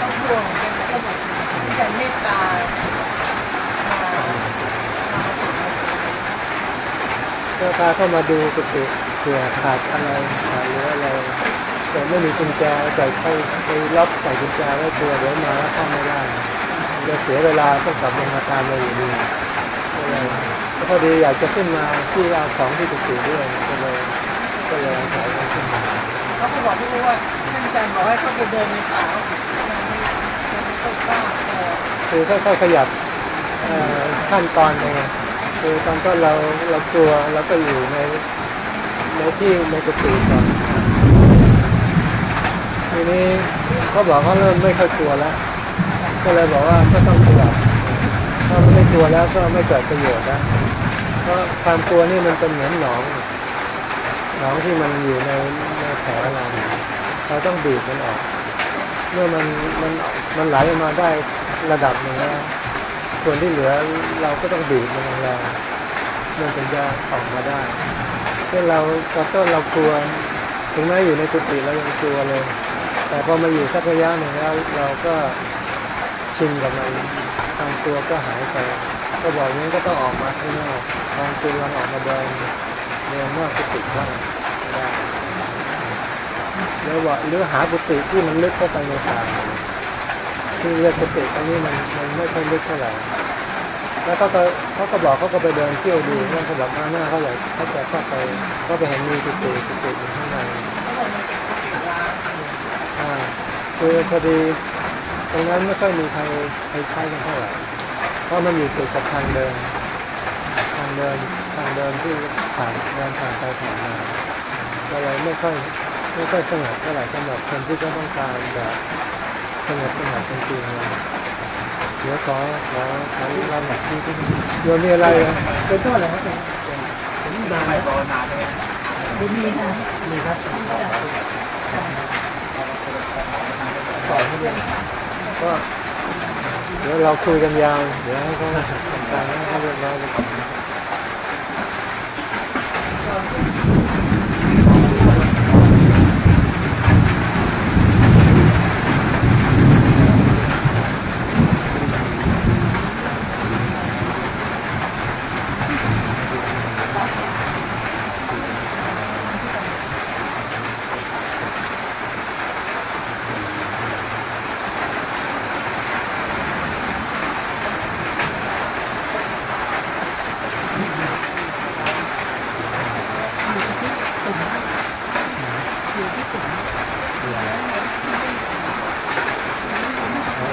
ต้องห่วงเป็นก็แบบใจเมตตาก็พาเข้ามาดูกุฏิเผื่อขาดอะไรขาดหรืออะไรแต่ไม่มีกุญแจใส่ไปไปล็อกใส่กุญแจไว้ตัวเดี๋ยวมาแล้วเข้าไม่ได้จะเสียเวลาต้องกลับลงมาตามเราอยู่ดีก็พอดีอยากจะขึ้นมาที่เอาของที่กุฏิด้วยก็เลยก็เลยอายกันขึ้นมาเขาก็บอกพี่ว่าท่า อาจารย์บอกให้เขาไปเดินในป่ามันไม่ต้องกล้าเออคือค่อยๆขยับขั้นตอนไปไงคือตอนต้นเราเรากลัวเราก็อยู่ในในที่ในกุฏิก่อนทีนี้เขาบอกเขาเริ่มไม่ค่อยกลัวแล้วก็เลยบอกว่าก็ต้องขยับถ้าไม่กลัวแล้วก็ไม่เกิดประโยชน์แล้วเพราะความกลัวนี่มันเป็นเหมือนหนองหนองที่มันอยู่ในในแผลเรา เราต้องบีบมันออก เมื่อมันมันมันไหลออกมาได้ระดับหนึ่งแล้วส่วนที่เหลือเราก็ต้องบีบมันแรงมันถึงจะออกมาได้เช่นเราตอนต้นเรากลัว ถึงแม้อยู่ในกุฏิเรายังกลัวเลย แต่พอมาอยู่สักระยะหนึ่งแล้วเราก็ชินกับมันความกลัวก็หายไป ก็บอกงั้ก็ต้องออกมาข้างนอกความกลัวลองออกมาเดินเดินนอกกุฏิบ้างได้ แล้วว่าหรือหากุฏิที่มันลึกเข้าไปในป่าที่เรียกกุฏิตรงนี้มันมันไม่ค่อยลึกเท่าไหร่แล้วเขาก็เขาก็บอกเขาก็ไปเดินเที่ยวดูนั่นเขาบอกมาหน้าเขาอยากเขาจะเข้าไปเขาไปเห็นมีกุฏิกุฏิอยู่ข้างในอ่าคือพอดีตรงนั้นไม่ค่อยมีใครใครใช้กันเท่าไหร่เพราะมันอยู่ติดกับทางเดิน ทางเดินทางเดินที่ผ่านเดินผ่านไปผ่านมาก็เลยไม่ค่อย ไม่ค่อยสงบเท่าไหร่สำหรับคนที่เขาต้องการแบบสงบสงบจริงๆเดี๋ยวขอขอขอลำดับที่ที่โยมมีอะไรเป็นต้นอะไรครับผมนานไหมรอนานเลยดีมีนะมีครับต่อให้เลยก็เดี๋ยวเราคุยกันยาว เดี๋ยวให้เขาทำการให้เขาเรียบร้อยไปก่อน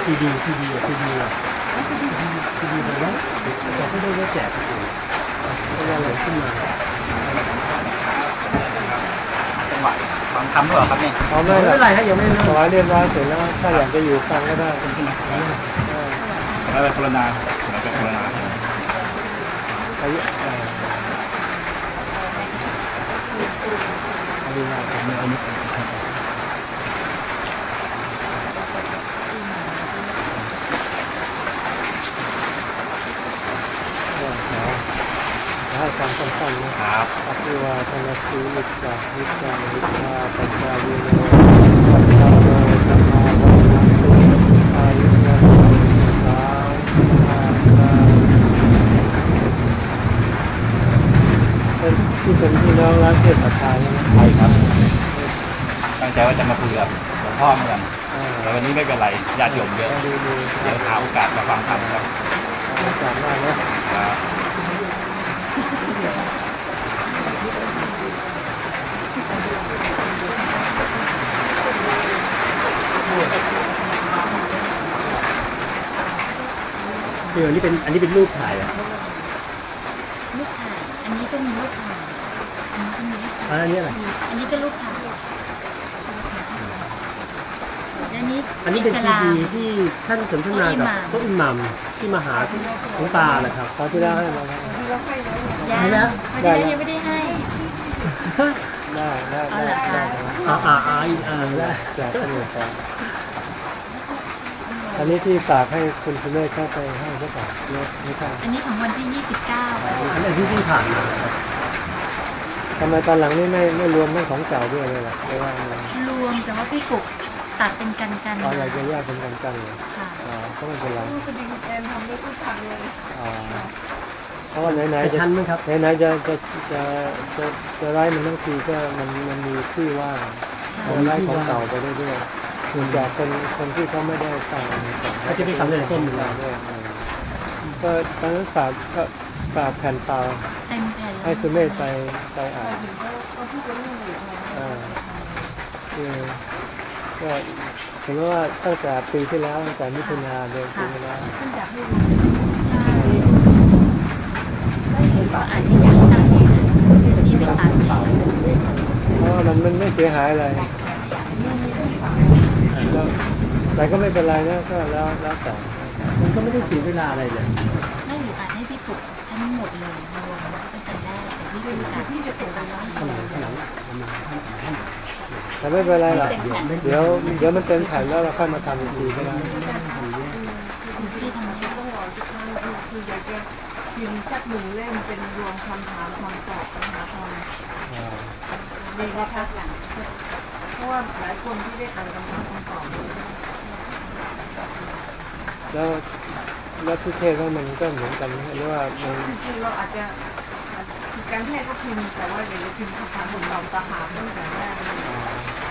ที ดีทีดีทีดีอะทีดีทีดีไปแล้วแต่ไม่ได้ว่าแจกอยู่เพราะว่าอะไรขึ้นมาจังหวะฟังคำหรือเปล่าครับเนี่ยเอาไม่เป็นไรฮะยังไม่ถวายเรียนร้อยเสร็จแล้วถ้าอยากจะอยู่ฟังก็ได้ได้แล้วไปโครนาแล้วไปโครนาอายุเอ่ออายุมากไม่อายุ ให้ความสั้นๆนะครับอภิวาทนาสีลิสาลิสาลิสาปัญญายุโนปัญญาโนสัมมาวัณตุอายุโนสาอาสาเป็นที่เป็นพี่น้องรักเทศประทานนะใช่ครับ ตั้งใจว่าจะมาคุยกับหลวงพ่อเหมือนกันอ่าแต่วันนี้ไม่เป็นไรญาติโยมเยอะดีดีเดี๋ยวหาโอกาสมาฟังธรรมครับโอกาสมากนะครับ เดี๋ยวนี้เป็นอันนี้เป็นรูปถ่ายอะลูกถ่าย อันนี้ก็มีลูกถ่าย อันนี้ก็มีลูกถ่ายอันนี้อะไร อันนี้ก็ลูกถ่ายและ อันนี้อันนี้เป็นอิซีสลามดีที่ท่านสนทนากับพระอิหมัมที่มาหาหลวงตาแหละครับขอที่แล้วให้มาแล้วยังให้แล้วเพราะฉะนั้นยังไม่ได้ให้ได้ได้เอาได้เหรอคะได้อ่าอ่าอ่าอ่าได้จากท่านหลวงตาอันนี้ที่ฝากให้คุณคุณแม่เข้าไปให้ใช่ป่ะไม่ไม่ใช่อันนี้ของวันที่29อันนี้ที่ที่ผ่านมาครับทำไมตอนหลังนี่ไม่ไม่รวมทั้งของเก่าด้วยเลยล่ะเพราะว่าอะไรรวมแต่ว่าพี่กุก ตัดเป็นกันกันเราอยากจะแยกเป็นกันกันเลยค่ะอ่าก็ไม่เป็นไรลูกคดีคุณแอนทำได้ทุกทางเลยอ่าเพราะว่าไหนกระๆจะชั้นไหมครับไหนๆจะจะจะจะจะไล่มันทั้งทีก็มันมันมีที่ว่างใช่เราไล่ของเก่าไปเรื่อยๆส่วนจากคนคนที่เขาไม่ได้สั่งสั่งเขาจะไปสำเร็จต้นอยู่แล้วด้วยก็ตอนนั้นฝากก็ฝากแผ่นเปล่าเต็มแผ่นเลยให้สุเมธไปไปอ่านถึงเขาเขาพูด กันเรื่องอยู่อ่าคือก็ถือว่าตั้งแต่ปีที่แล้วตั้งแต่มิถุนาเดือนปีที่แล้วขึ้นจากให้ใช่แล้เห็นว่าอาจจะอยากตั้งที่ที่ไม่ตัดเองเพราะมันมันไม่เสียหายอะไรแต่ก็ไม่เป็นไรนะก็แล้วแล้วแต่มันก็ไม่ได้เสียเวลาอะไรเลยไม่หรืออาจให้พี่ปุกทั้งหมดเลยรวมตั้งแต่แรกแต่พี่ดูการที่จะเป็นไปได้ขนาดขนาดประมาณท่านาน แต่ไม่เป็นไรหรอกเดี๋ยวเดี๋ยวมันเต็มแผ่นแล้วเราค่อยมาทำอีกทีก็ได้พี่ทำให้ต้องรอทุกครั้งคือคืออยากจะพิมพ์สักหนึ่งเล่มเป็นรวมคำถามคำตอบปัญหาความอ่าดีนะครับเพราะว่าหลายคนที่ได้อ่านคำถามคำตอบแล้วแล้วที่เทศว่ามันก็เหมือนกันไหมหรือว่ามันจริงๆเราอาจจะ การแพทย์ก็พิมพ์แต่ว่าอยากจะพิมพ์คำถามคำตอบตาหาตั้งแต่แรกเลยอ่า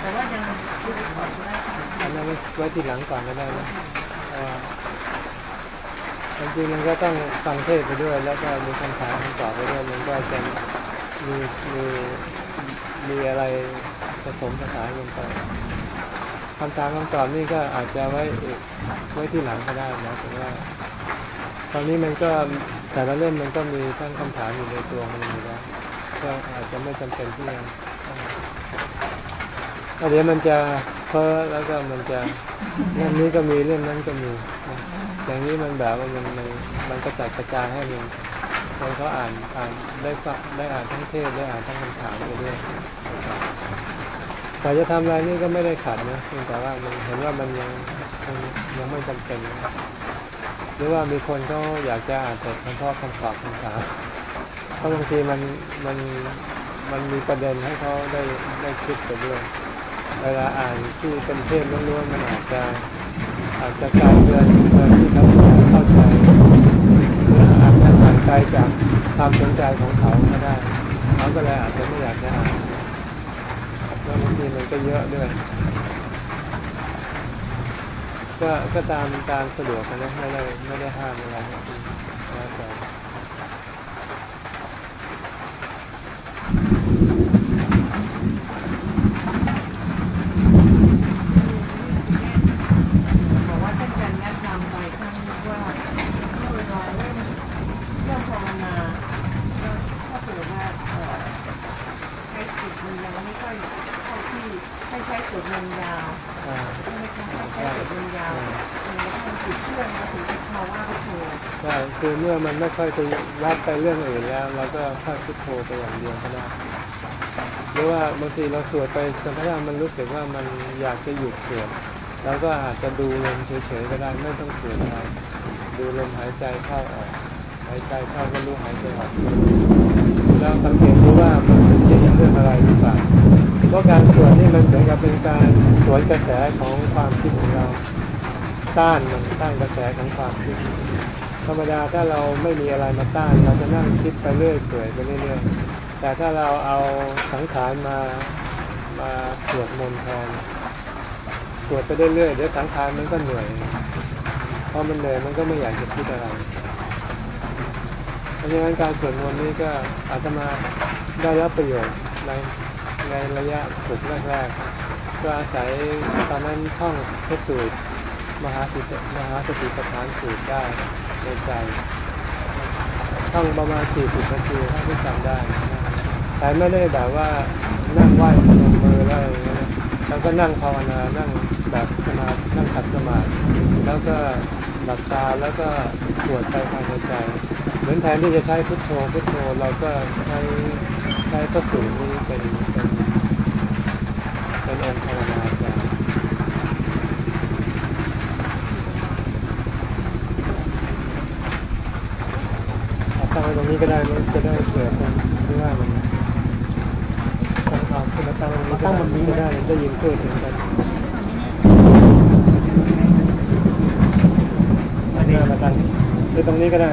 แต่ว่ายังดูไปก่อนก็ได้ค่ะอันนั้นไว้ทีหลังก่อนก็ได้นะอ่าจริงๆมันก็ต้องฟังเทศไปด้วย แล้วก็มีคำถามคำตอบไปด้วยมันก็จะมีมีมีอะไรผสมผสานลงไปคำถามคำตอบนี่ก็อาจจะไว้ไว้ที่หลังก็ได้นะแต่ว่า ตอนนี้มันก็แต่ละเล่มมันก็มีทั้งคำถามอยู่ในตัวมันอยู่แล้วก็อาจจะไม่จำเป็นที่จะต้อเดี๋ยวมันจะเพ้อแล้วก็มันจะเล่มนี้ก็มีเล่มนั้นก็มี อย่างนี้มันแบบว่ามันมันมันกระจัดกระจายให้มันคนเขาอ่านอ่านได้ฟังได้อ่านทั้งเทศได้อ่านทั้งคำถามไปด้วย แต่จะทำอะไรนี่ก็ไม่ได้ขัดนะแต่ว่ามันเห็นว่ามันยังยังไม่จำเป็นนะหรือว่ามีคนเขาอยากจะอ่านแต่เฉพาะคำตอบคำถามเพราะบางทีมันมันมันมีประเด็นให้เขาได้ได้คิดไปด้วยเวลาอ่านที่เป็นเทศล้วนๆมันอาจจะอาจจะกลายเกินเกินที่เขาเข้าใจหรืออาจจะห่างไกลจากความสนใจของเขาก็ได้เขาก็เลยอาจจะไม่อยากจะอ่าน มันก็เยอะด้วย ก็ก็ตามตามสะดวกนะไม่ได้ไม่ได้ห้ามอะไรแล้วแต่ บอกว่าท่านจะแนะนำไปครั้งนึงว่าเมื่อเราเริ่มเริ่มภาวนาถ้าเกิดว่าเอ่อใช้จิตมันยังไม่ค่อยเข้าที่ให้ใช้สวดมนต์ยาว อ่า ใช่ไหมคะให้ใช้สวดมนต์ยาวมันก็ต้องจิตเชื่อมมาถึงภาวะพุทโธ ใช่คือเมื่อมันไม่ ค่อยจะรับไปเรื่องอื่นแล้วเราก็ค่อยพุทโธไปอย่างเดียวก็ได้หรือว่าบางทีเราสวดไปจนกระทั่งมันรู้สึกว่ามันอยากจะหยุดสวดเราก็อาจจะดูลมเฉยๆก็ได้ไม่ต้องสวดอะไรดูลมหายใจเข้าออกหายใจเข้าก็รู้หายใจออกแล้วสังเกตดูว่ามันเป็นเกี่ยวกับเรื่องอะไรหรือเปล่าเพราะการสวดนี่มันเหมือนกับเป็นการสวนกระแสของความคิดของเราต้านมันต้านกระแสของความคิด ธรรมดาถ้าเราไม่มีอะไรมาต้านเราจะนั่งคิดไปเรื่อยเปื่อยไปเรื่อยๆแต่ถ้าเราเอาสังขารมามาสวดมนต์แทนสวดไปเรื่อยๆเดี๋ยวสังขารมันก็เหนื่อยพอมันเหนื่อยมันก็ไม่อยากจะคิดอะไรเพราะฉะนั้นการสวดมนต์นี้ก็อาตมาได้รับประโยชน์ในในระยะฝึกแรกๆก็อาศัยตอนนั้นท่องพระสูตรมหาสติมหาสติปัฏฐานสูตรได้ ในใจท่องประมาณสี่สิบนาทีถ้าที่จำได้ แต่ไม่ได้แบบว่านั่งไหว้พนมมือแล้วอะไรเงี้ยนะแล้วก็นั่งภาวนา นั่งแบบสมาธินั่งขัดสมาธิแล้วก็หลับตาแล้วก็สวดไปภายในใจ เหมือนแทนที่จะใช้พุทโธพุทโธเราก็ใช้ใช้พระสูตรนี้เป็นเป็นเป็นองค์ภาวนา ตรงนี้ก็ได้มันจะได้เกิดกไม่ว่ามันตั้งเอามาตั้งมาตั้งมันนี้ก็ได้มันจะยิงเกิดเหมืนกันอันนี้มาตั้งคืตรงนี้ก็ได้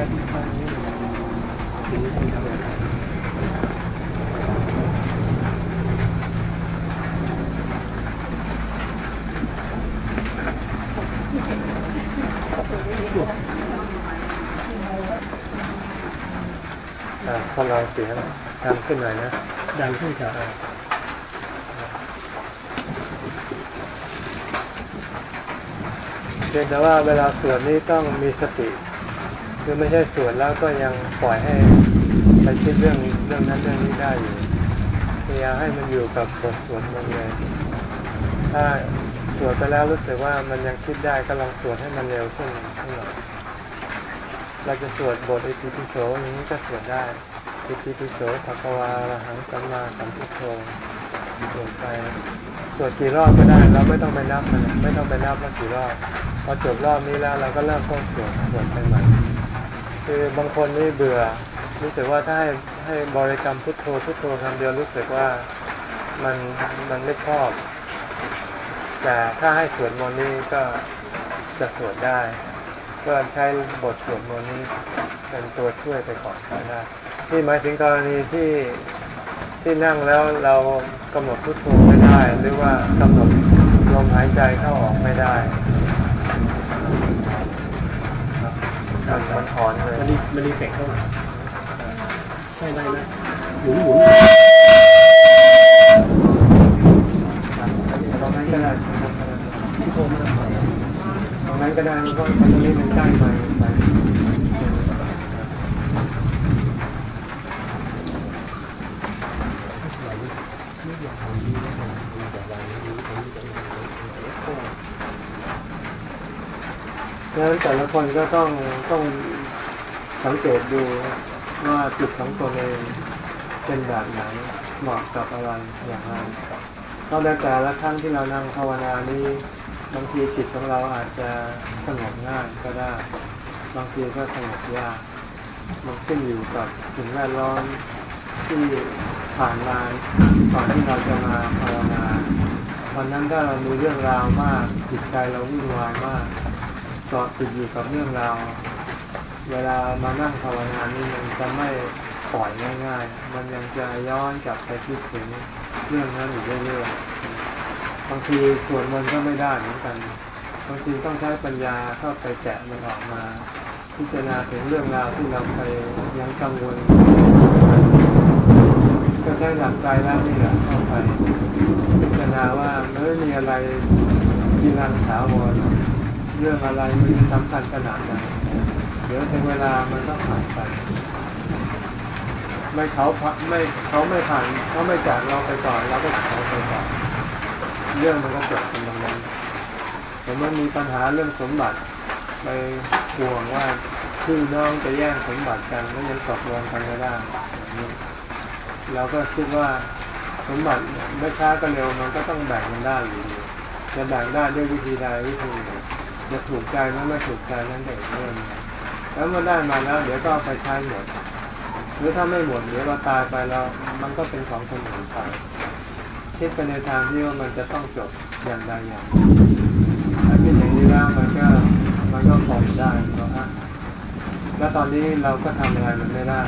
อ่าคนเราเสียงดังขึ้นหน่อยนะ ดังขึ้นครับเพียงแต่ว่าเวลาสวดนี้ต้องมีสติ คือไม่ใช่สวดแล้วก็ยังปล่อยให้ไปคิดเรื่องเรื่องนั้นเรื่องนี้ได้อยู่พยายามให้มันอยู่กับบทสวดมันเลยถ้าสวดไปแล้วรู้สึกว่ามันยังคิดได้ก็ลองสวดให้มันเร็วขึ้นขึ้นหน่อยเราจะสวดบทอิติปิโสอย่างนี้ก็สวดได้ อิติปิโสภควาอรหังสัมมาสัมพุทโธสวดไปสวดกี่รอบก็ได้ เราไม่ต้องไปนับมันไม่ต้องไปนับว่ากี่รอบ พอจบรอบนี้แล้วเราก็เริ่มต้นสวดสวดไปใหม่ คือบางคนนี่เบื่อ รู้สึกว่าถ้าให้ให้บริกรรมพุทโธพุทโธคำเดียวรู้สึกว่ามันมันไม่ชอบ แต่ถ้าให้สวดมนต์นี่ก็จะสวดได้ ก็ใช้บทสวดมนต์นี้เป็นตัวช่วยไปก่อนก็ได้ ที่หมายถึงกรณีที่ที่นั่งแล้วเรากำหนดพุทโธไม่ได้ หรือว่ากำหนดลมหายใจเข้าออกไม่ได้มันมันถอนเลยมันรีมันรีเฟกเข้ามาใช่ได้นะหมุนหมุนตรงนั้นก็ได้ที่โทรมาตรงนั้นก็ได้เพราะตรงนี้มันใกล้ไปไป ดังนั้นแต่ละคนก็ต้องต้องสังเกตดูว่าจิตของตัวเองเป็นแบบไหนเหมาะกับอะไรอย่างไรเพราะในแต่ละครั้งที่เรานั่งภาวนานี้บางทีจิตของเราอาจจะสงบง่ายก็ได้ บางทีก็สงบยากมันขึ้นอยู่กับสิ่งแวดล้อมที่ผ่านมาก่อนที่เราจะมาภาวนาวันนั้นถ้าเรามีเรื่องราวมากจิตใจเราวุ่นวายมาก เกาะติดอยู่กับเรื่องราว เวลามานั่งภาวนานี่มันจะไม่ปล่อยง่าย ๆ มันยังจะย้อนกลับไปคิดถึงเรื่องนั้นอยู่เรื่อยๆ บางทีสวดมนต์ก็ไม่ได้เหมือนกัน บางทีต้องใช้ปัญญาเข้าไปแกะมันออกมา พิจารณาถึงเรื่องราวที่เราไปยังกังวล ก็ใช้หลักใจแล้วนี่แหละเข้าไป พิจารณาว่ามันไม่มีอะไรกีรังถาวร เรื่องอะไรมันสำคัญขนาดไหนเดี๋ยวถึงเวลามันก็ผ่านไป ไม่เขาไม่เขาไม่ผ่านเขาไม่จากเราไปก่อนเราก็จากเขาไปก่อนเรื่องมันก็จบเป็นตรงนั้นแต่มันมีปัญหาเรื่องสมบัติไปห่วงว่าพี่น้องจะแย่งสมบัติกันแล้วยังตกลงกันไม่ได้อย่างนี้เราก็คิดว่าสมบัติไม่ช้าก็เร็วมันก็ต้องแบ่งกันได้อยู่จะแบ่งได้ด้วยวิธีใดวิธีหนึ่ง จะถูกใจหรือไม่ถูกใจนั่นเองเรื่องแล้วเมื่อได้มาแล้ว เดี๋ยวก็ไปใช้หมด หรือถ้าไม่หมดเดี๋ยวเราตายไปแล้วมันก็เป็นของคนอื่นไปคิดไปในทางที่ว่ามันจะต้องจบอย่างใดอย่างหนึ่งถ้าคิดอย่างนี้แล้วมันก็มันก็พอได้เพราะฮะแล้วตอนนี้เราก็ทำอะไรมันไม่ได้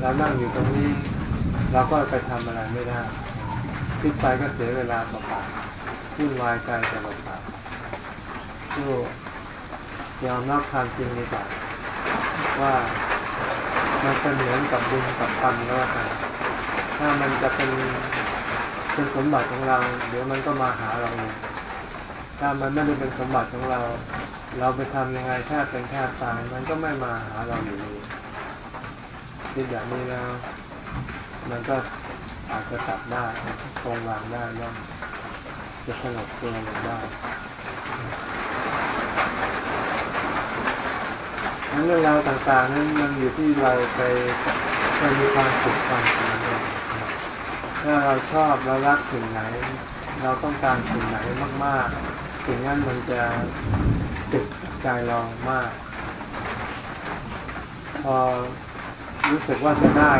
เรานั่งอยู่ตรงนี้ เราก็ไปทำอะไรไม่ได้คิดไปก็เสียเวลาเปล่าๆวุ่นวายใจแต่เปล่าๆู้ยอมรับความจริงดีกว่าว่ามันเป็นเหมือนกับบุญกับกรรมก็แล้วกันถ้ามันจะเป็นเป็นสมบัติของเรา เดี๋ยวมันก็มาหาเราเองถ้ามันไม่ได้เป็นสมบัติของเรา เราไปทำยังไงแค่เป็นแค่ตายมันก็ไม่มาหาเราอยู่ดีคิดอย่างนี้แล้ว มันก็อาจจะตัดได้ตรงวางได้แล้ว จะสงบตัวลงได้ทั้งเรื่องราวต่างๆนั้นมันอยู่ที่เราไปไปมีความสุขความสำเร็จถ้าเราชอบเรารักสิ่งไหน เราต้องการสิ่งไหนมากๆ สิ่งนั้นมันจะติดใจเรามาก พอรู้สึกว่าจะได้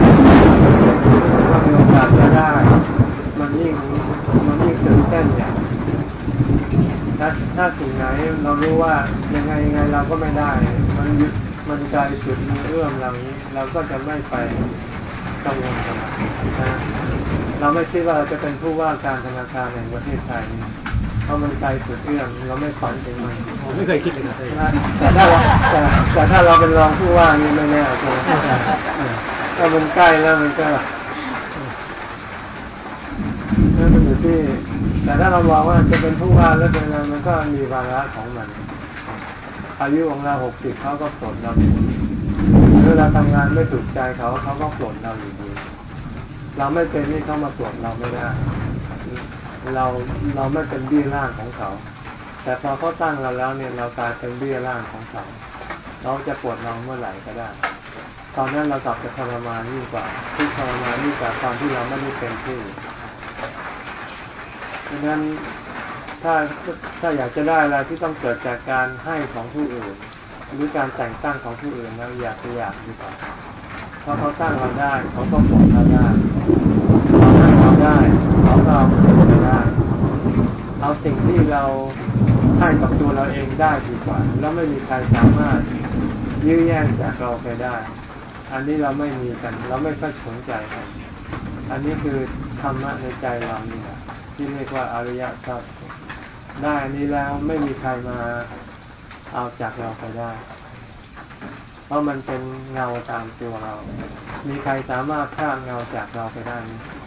รู้สึกว่ามีโอกาสจะได้ มันยิ่งมันยิ่งตื่นเต้นอย่างถ้าถ้าสิ่งไหนเรารู้ว่ายังไงยังไงเราก็ไม่ได้ มันมันไกลสุดมือเอื้อมเรานี้ เราก็จะไม่ไปกังวลกับมันนะเราไม่คิดว่าเราจะเป็นผู้ว่าการธนาคารแห่งประเทศไทยเพราะมันไกลสุดเอื้อมเราไม่ฝันถึงมันผมไม่เคยคิดเลยนะแต่ถ้าเราแต่แต่ถ้าเราเป็นรองผู้ว่านี่ไม่แน่ใช่ไหมถ้ามันใกล้แล้วมันก็ นั่นมันอยู่ที่ แต่ถ้าเรามองว่าจะเป็นผู้ว่าแล้วเป็นอะไรมันก็มีวาระของมัน อายุของเราหกสิบเขาก็ปลดเราอยู่เวลาทำงานไม่ถูกใจเขาเขาก็ปลดเราอยู่ดี เราไม่เป็นนี่เขามาปลดเราไม่ได้ เราเราไม่เป็นบี้ร่างของเขา แต่พอเขาตั้งเราแล้วเนี่ยเรากลายเป็นบี้ร่างของเขาเราจะปลดเราเมื่อไหร่ก็ได้ ตอนนั้นเรากลับจะทรมานยิ่งกว่าที่ทรมานยิ่งกว่าตอนที่เราไม่ได้เป็นที่ ดังนั้นถ้าถ้าอยากจะได้อะไรที่ต้องเกิดจากการให้ของผู้อื่น หรือการแต่งตั้งของผู้อื่นนะอยากจะอยากดีกว่าเพราะเขาตั้งเราได้เขาก็ปลดเราได้เขาให้เราได้เขาก็เอาเราได้เอาสิ่งที่เราให้กับตัวเราเองได้ดีกว่า แล้วไม่มีใครสามารถยื้อแย่งจากเราไปได้ อันนี้เราไม่มีกัน เราไม่ค่อยสนใจกัน อันนี้คือธรรมะในใจเรานี่แหละ ที่เรียกว่าอริยทรัพย์ได้นี้แล้วไม่มีใครมาเอาจากเราไปได้ เพราะมันเป็นเงาตามตัวเรา มีใครสามารถพรากเงาจากเราไปได้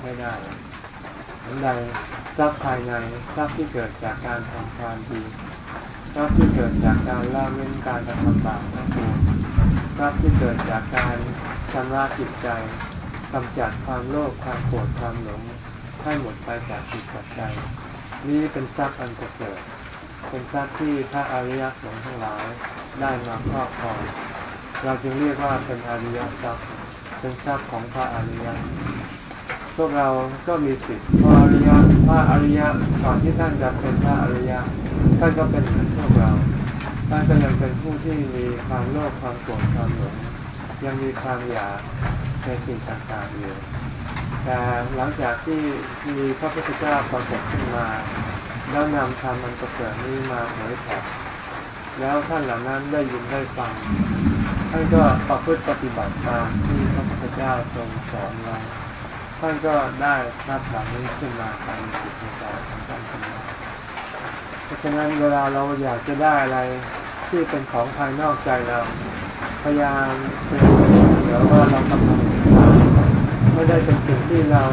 ไม่ได้อันใดทรัพย์ภายในทรัพย์ที่เกิดจากการทำความดีทรัพย์ที่เกิดจากการละเว้นการกระทำบาปทั้งปวงทรัพย์ที่เกิดจากการชำระจิตใจกำจัดความโลภความโกรธความหลง ให้หมดไปจากจิตจากใจนี่เป็นทรัพย์อันประเสริฐเป็นทรัพย์ที่พระอริยสงฆ์ทั้งหลายได้มาครอบครอง เราจึงเรียกว่าเป็นอริยทรัพย์เป็นทรัพย์ของพระอริยพวกเราก็มีสิทธิ์พระอริยพระอริยก่อนที่ท่านจะเป็นพระอริยท่านก็เป็นเหมือนพวกเราท่านก็ยังเป็นผู้ที่มีความโลภความโกรธความหลงยังมีความอยากในสิ่งต่างๆอยู่ แต่หลังจากที่มีพระพุทธเจ้าปรากฏขึ้นมา แล้วนำธรรมมันประเสริฐนี้มาเผยแผ่แล้วท่านเหล่านั้นได้ยินได้ฟังท่านก็ประพฤติปฏิบัติตามที่พระพุทธเจ้าทรงสอนไว้ท่านก็ได้นับหลังนี้ขึ้นมาภายในจิตในใจของท่านขึ้นมาเพราะฉะนั้นเวลาเราอยากจะได้อะไรที่เป็นของภายนอกใจเรา พยายามเป็นเดี๋ยวว่าเรากำลัง ไม่ได้เป็นสิ่งที่เรา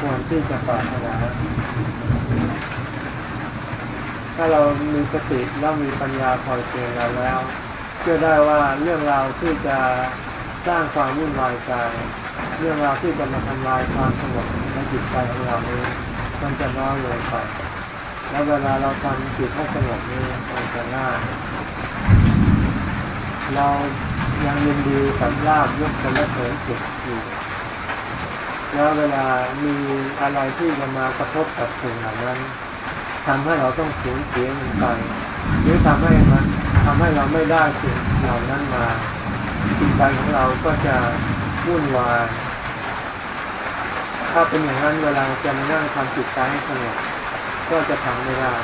ควรที่จะปรารถนาถ้าเรามีสติแล้วมีปัญญาคอยเตือนเราแล้วเชื่อได้ว่าเรื่องราวที่จะสร้างความวุ่นวายใจเรื่องราวที่จะมาทำลายความสงบในจิตใจของเรานี้มันจะน้อยลงไปแล้วเวลาเราทำจิตให้สงบนี้มันจะง่ายเรายังยินดีกับลาบยกสรรเสริญสุขอยู่ แล้วเวลามีอะไรที่จะมากระทบกับสิ่งเหล่านั้นทำให้เราต้องสูญเสียมันไปหรือทำให้มันทำให้เราไม่ได้สิ่งเหล่านั้นมาจิตใจของเราก็จะวุ่นวายถ้าเป็นอย่างนั้นเวลาจะมานั่งทำจิตใจให้สงบก็จะทำไม่ได้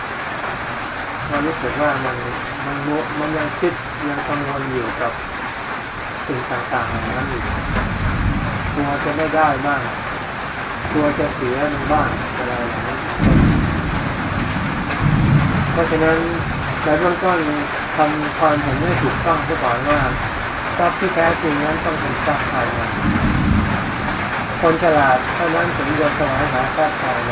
เรารู้สึกว่ามันมันมมันยังคิดยังกังวลอยู่กับสิ่งต่างๆเหล่านั้นอยู่ กลัวจะไม่ได้บ้างกลัวจะเสียมันบ้างอะไรอย่างนี้เพราะฉะนั้นในเบื้องต้นทำความเห็นให้ถูกต้องซะก่อนว่าทรัพย์ที่แท้จริงนั้นต้องเป็นทรัพย์ภายในคนฉลาดเท่านั้นถึงจะแสวงหาทรัพย์ภายใน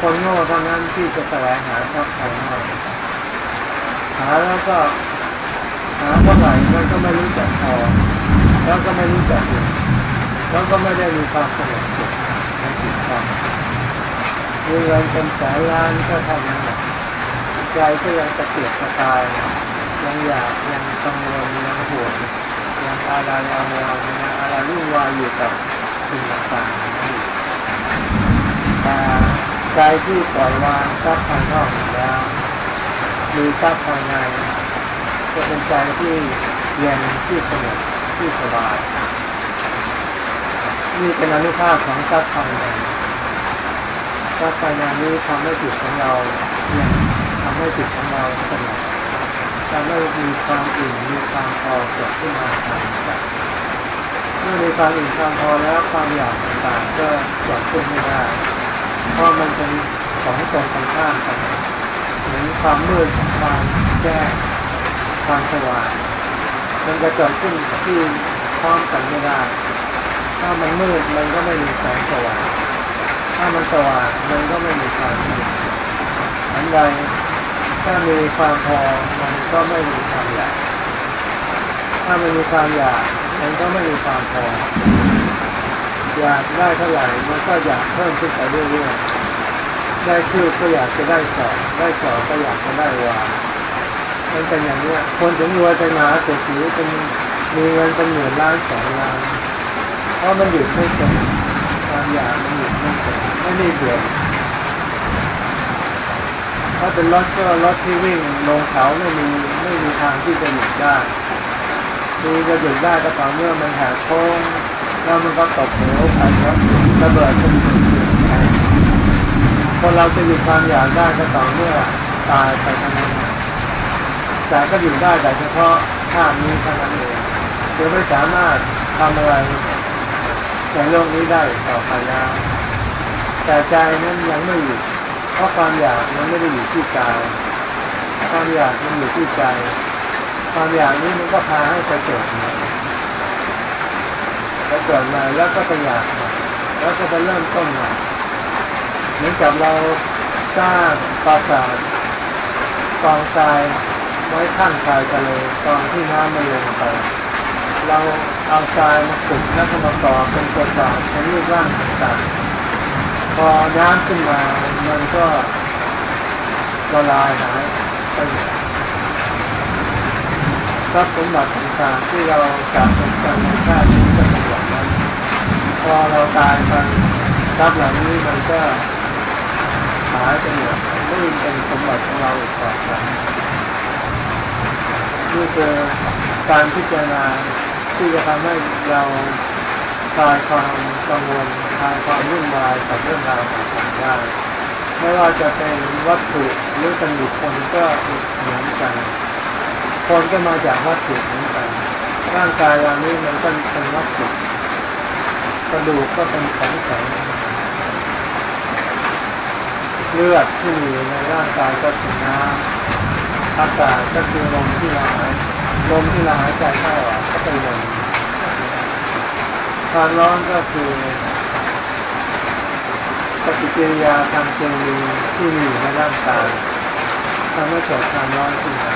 คนโง่เท่านั้นที่จะแสวงหาทรัพย์ภายนอกหาแล้วก็หาเท่าไหร่มันก็ไม่รู้จักพอแล้วก็ไม่รู้จักหยุด แล้วก็ไม่ได้มีความสงบสุขในจิตใจมีเงินเป็นแสนล้านก็เท่านั้นแหละใจก็ยังตะเกียกตะกายยังอยากยังกังวลยังห่วงยังอะไรอะไรยังอะไรวุ่นวายอยู่กับสิ่งต่างๆแต่ใจที่ปล่อยวางทรัพย์ภายนอกแล้วมีทรัพย์ภายในจะเป็นใจที่เย็นที่สงบที่สบาย นี่เป็นอนุภาพของทรัพย์ภายในทรัพย์ภายในนี้ทำให้จิตของเราเย็นทำให้จิตของเราสงบทำให้มีความอิ่มมีความพอเกิดขึ้นมาทางใจเมื่อมีความอิ่มความพอแล้วความอยากต่างๆก็เกิดขึ้นไม่ได้เพราะมันเป็นของตรงกันข้ามกันเหมือนความมืดกับความแจ้งความสว่างมันจะเกิดขึ้นที่พร้อมกันไม่ได้ ถ้ามันมืดมันก็ไม่มีแสงสว่าง ถ้ามันสว่างมันก็ไม่มีความมืดอันใดถ้ามีความพอมันก็ไม่มีความอยาก ถ้ามันมีความอยากมันก็ไม่มีความพอ อยากได้เท่าไหร่มันก็อยากเพิ่มขึ้นไปเรื่อยๆ ได้ชื่อก็อยากจะได้สอบได้สอบก็อยากจะได้วามันเป็นอย่างนี้คนถึงรวยเป็นมหาเศรษฐีเป็นมีเงินเป็นหมื่นล้านแสนล้าน เพราะมันหยุดไม่เสร็จความอยากมันหยุดไม่เสร็จไม่มีเบื่อถ้าเป็นรถก็รถที่วิ่งลงเขาไม่มีไม่มีทางที่จะหยุดได้มีจะหยุดได้ก็ต่อเมื่อมันแหกโค้งแล้วมันก็ตกเหวไปแล้วระเบิดเป็นจุดๆไปคนเราจะหยุดความอยากได้ก็ต่อเมื่อตายไปเท่านั้นแต่ก็หยุดได้แต่เฉพาะภาพนี้เท่านั้นเองคือไม่สามารถทำอะไร ในโลกนี้ได้ต่อไปแล้วแต่ใจนั้นยังไม่หยุดเพราะความอยากมันไม่ได้อยู่ที่กายความอยากมันอยู่ที่ใจ ความอยากนี้มันก็พาให้ไปเกิดมาไปเกิดมาแล้วก็ไปอยากมาแล้วก็ไปเริ่มต้นใหม่เหมือนกับเราสร้างปราสาทกองทรายไว้ข้างชายทะเลกองที่น้ำมันลงไป เราเอาทรายมาขุดแล้วก็มาต่อเป็นปราสาทเป็นรูปร่างต่างๆพอน้ำขึ้นมามันก็ละลายหายไปทรัพย์สมบัติต่างๆที่เรากาบเป็นกันในชาตินี้ก็เป็นอย่างนั้นพอเราตายไปทรัพย์เหล่านี้มันก็หายไปหมดไม่เป็นสมบัติของเราอีกต่อไปนี่คือการพิจารณา ที่จะทำให้เราคลายความกังวลคลายความวุ่นวายกับเรื่องราวต่างๆได้ไม่ว่าจะเป็นวัตถุหรือเป็นบุคคลก็เหมือนกัน คนก็มาจากวัตถุเหมือนกัน ร่างกายเรานี้มันก็เป็นวัตถุกระดูกก็เป็นของแข็งเลือดที่มีในร่างกายก็คือน้ำอากาศก็คือลมที่เราหาย ลมที่เราหายใจเข้าออกก็เป็นลมความร้อนก็คือปฏิกิริยาทางเคมีที่มีอยู่ในร่างกายทำให้เกิดความร้อนขึ้นมา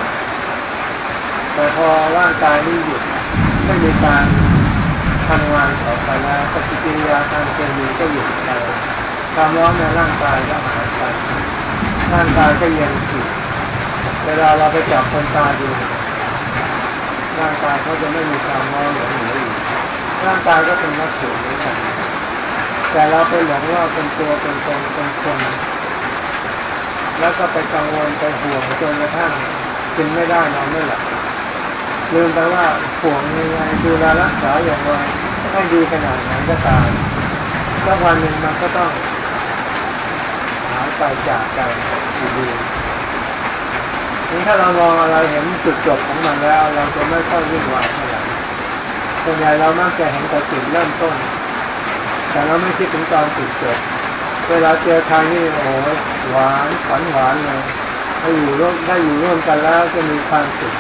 แต่พอร่างกายนี้หยุดไม่มีการทำงานต่อไปแล้วปฏิกิริยาทางเคมีก็หยุดไปความร้อนในร่างกายก็หายไปร่างกายก็เย็นขึ้นเวลาเราไปจับคนตาดู ร่างกายเขาจะไม่มีความร้อนเหลืออยู่ร่างกายก็เป็นวัตถุเหมือนกันแต่เราไปหลงว่าเป็นตัวเป็นตนเป็นคน แล้วก็ไปกังวลไปห่วงจนกระทั่งกินไม่ได้นอนไม่หลับลืมไปว่าห่วงยังไงดูแลรักษาอย่างไรให้ดีขนาดไหนก็ตามสักวันหนึ่งมันก็ต้องหายไปจากกันอยู่ดี นี่ถ้าเรามองเราเห็นจุดจบของมันแล้ว เราจะไม่ค่อยวุ่นวายเท่าไหร่ส่วนใหญ่เรามักจะเห็นแต่จุดเริ่มต้น แต่เราไม่คิดถึงตอนจุดจบเวลาเจอทางนี่โอ้ยหวานฝันหวานเลยถ้าอยู่ร่วมได้อยู่ร่วมกันแล้วจะมีความสุข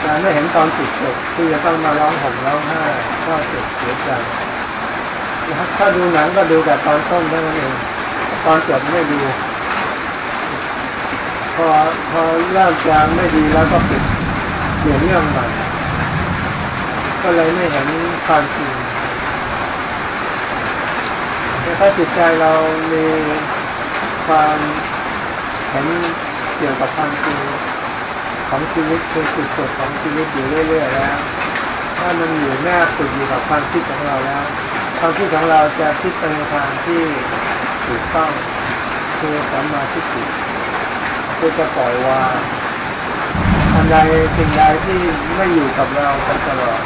แต่ไม่เห็นตอนจุดจบที่จะต้องมาร้องห่มร้องไห้ก็เสียเสียใจถ้าดูหนังก็ดูแต่ตอนต้นเท่านั้นเองตอนจบไม่ดู อพอเริ่มจางไม่ดีแล้วก็ปิดเปลี่ยนเรื่องใหม่ก็เลยไม่เห็นความจริงแต่ถ้าจิตใจเรามีความเห็นเกี่ยวกับความจริงของชีวิตคือจุดจบของชีวิตอยู่เรื่อยๆแล้ว ถ้ามันอยู่แนบติดอยู่กับความคิดของเราแล้ว ความคิดของเราจะคิดไปในทางที่ถูกต้องคือสัมมาทิฏฐิ คือจะปล่อยวางอันใดสิ่งใดที่ไม่อยู่กับเราตลอด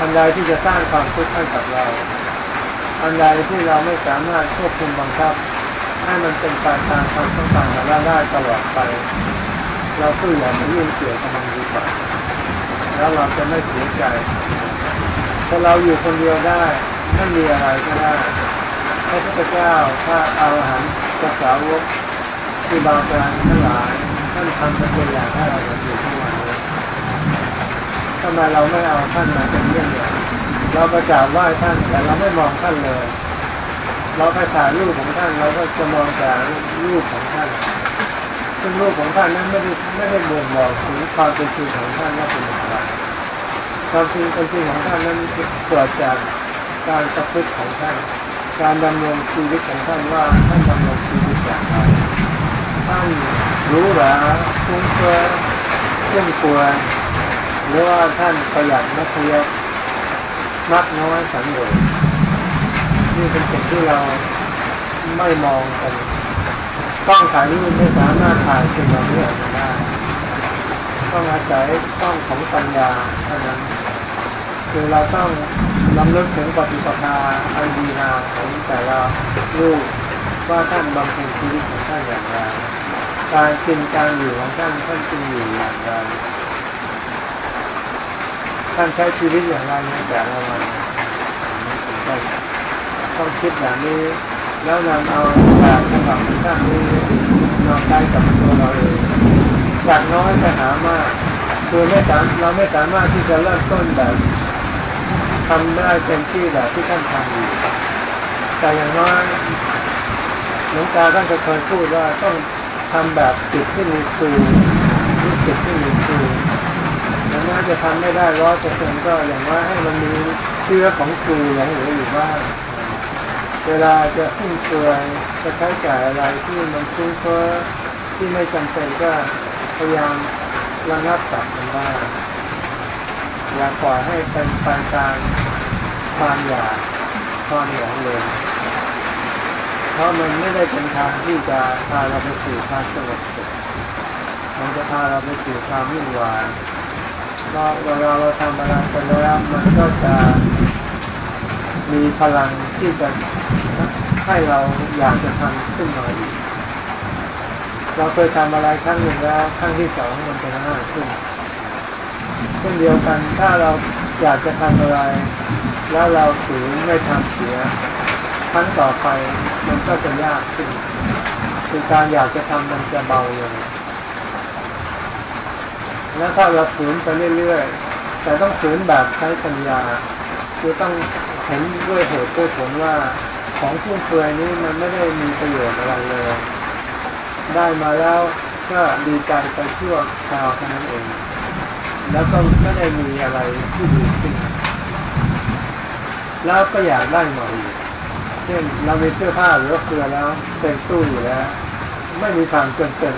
อันใดที่จะสร้างความทุกข์ให้กับเรา อันใดที่เราไม่สามารถควบคุมบังคับ ให้มันเป็นไปตามความต้องการของเราได้ตลอดไป เราสู้อย่ามายุ่งเกี่ยวกับมันดีกว่าแล้วเราจะไม่เสียใจถ้าเราอยู่คนเดียวได้ไม่มีอะไรก็ได้พระพุทธเจ้าถ้าเอาอาหารกษาวก ที่บางกลางทั้งหลายท่านทำเป็นตัวอย่างให้เราเห็นอยู่ทุกวันนี้ทำไมเราไม่เอาท่านมาเป็นเรื่องอย่างเราประกาบไหว้ท่านแต่เราไม่มองท่านเลย เราไปถ่ายรูปของท่านเราก็จะมองแต่รูปของท่านซึ่งรูปของท่านนั้นไม่ได้ไม่ได้บ่งบอกถึงความเป็นจริงของท่านว่าเป็นอย่างไรความจริงเป็นจริงของท่านนั้นเกิดจากการประพฤติของท่าน การดำรงชีวิตของท่านว่าท่านดำรงชีวิตอย่างไร ท่านรู้หราคุ้มเฟื่อเชื่อควรหรือว่าท่านประหยัดนักเรียนมักน้อยสันโดษนี่เป็นสิ่งที่เราไม่มองกันกล้องถ่ายรูปไม่สามารถถ่ายสิ่งเหล่านี้ออกมาได้ต้องอาศัยกล้องของปัญญาเท่านั้นคือเราต้องลำลึกถึงปฏิปทาอันดีงามของแต่ละรูปว่าท่านบำเพ็ญชีวิตของท่านอย่างไร การกินการอยู่ของท่านท่านกินอยู่อย่างไรท่านใช้ชีวิตอย่างไรในแต่ละวันต้องคิดแบบนี้ แล้วนำเอาแบบฉบับของท่านนี้มาใช้กับตัวเราเองจากน้อยไปหามากคือไม่สามเราไม่สามารถที่จะเริ่มต้นแบบทำได้เต็มที่แบบที่ท่านทำอยู่แต่อย่างน้อยหลวงตาท่านก็เคยพูดว่าต้อง ทำแบบจิตที่มีครูที่จิตที่มีครูอย่างน้อยจะทำไม่ได้ร้อยเปอร์เซ็นก็อย่างน้อยให้มันมีเชื้อของครูหลงเหลืออยู่บ้างเวลาจะฟุ่มเฟือยจะใช้จ่ายอะไรที่มันฟุ้งเฟ้อที่ไม่จำเป็นก็พยายามระงับตัดมันบ้างอย่าปล่อยให้เป็นไปตามความอยากความหลงเลย เพราะมันไม่ได้เป็นทางที่จะพาเราไปสู่ความสงบสุขมันจะพาเราไปสู่ความวุ่นวายเพราะเวลาเราทำอะไรไปแล้วมันก็จะมีพลังที่จะให้เราอยากจะทำขึ้นมาอีกเราเคยทำอะไรครั้งหนึ่งแล้วครั้งที่สองมันจะง่ายขึ้นเช่นเดียวกันถ้าเราอยากจะทำอะไร แล้วเราถือไม่ทำเสีย รั้งต่อไปมันก็จะยากขึ้นคือการอยากจะทำมันจะเบาลงแล้วถ้าเราฝืนไปเรื่อยๆ แต่ต้องฝืนแบบใช้ปัญญา คือต้องเห็นด้วยเหตุด้วยผลว่าของฟุ่มเฟือยนี้มันไม่ได้มีประโยชน์อะไรเลย ได้มาแล้วก็ดีใจไปชั่วคราวแค่นั้นเอง แล้วก็ไม่ได้มีอะไรที่ดีขึ้น แล้วก็อยากได้ใหม่อีก เช่นเรามีเสื้อผ้าหรือว่าเกลือแล้วเต็มตู้อยู่แล้ว ไม่มีทางจำเป็น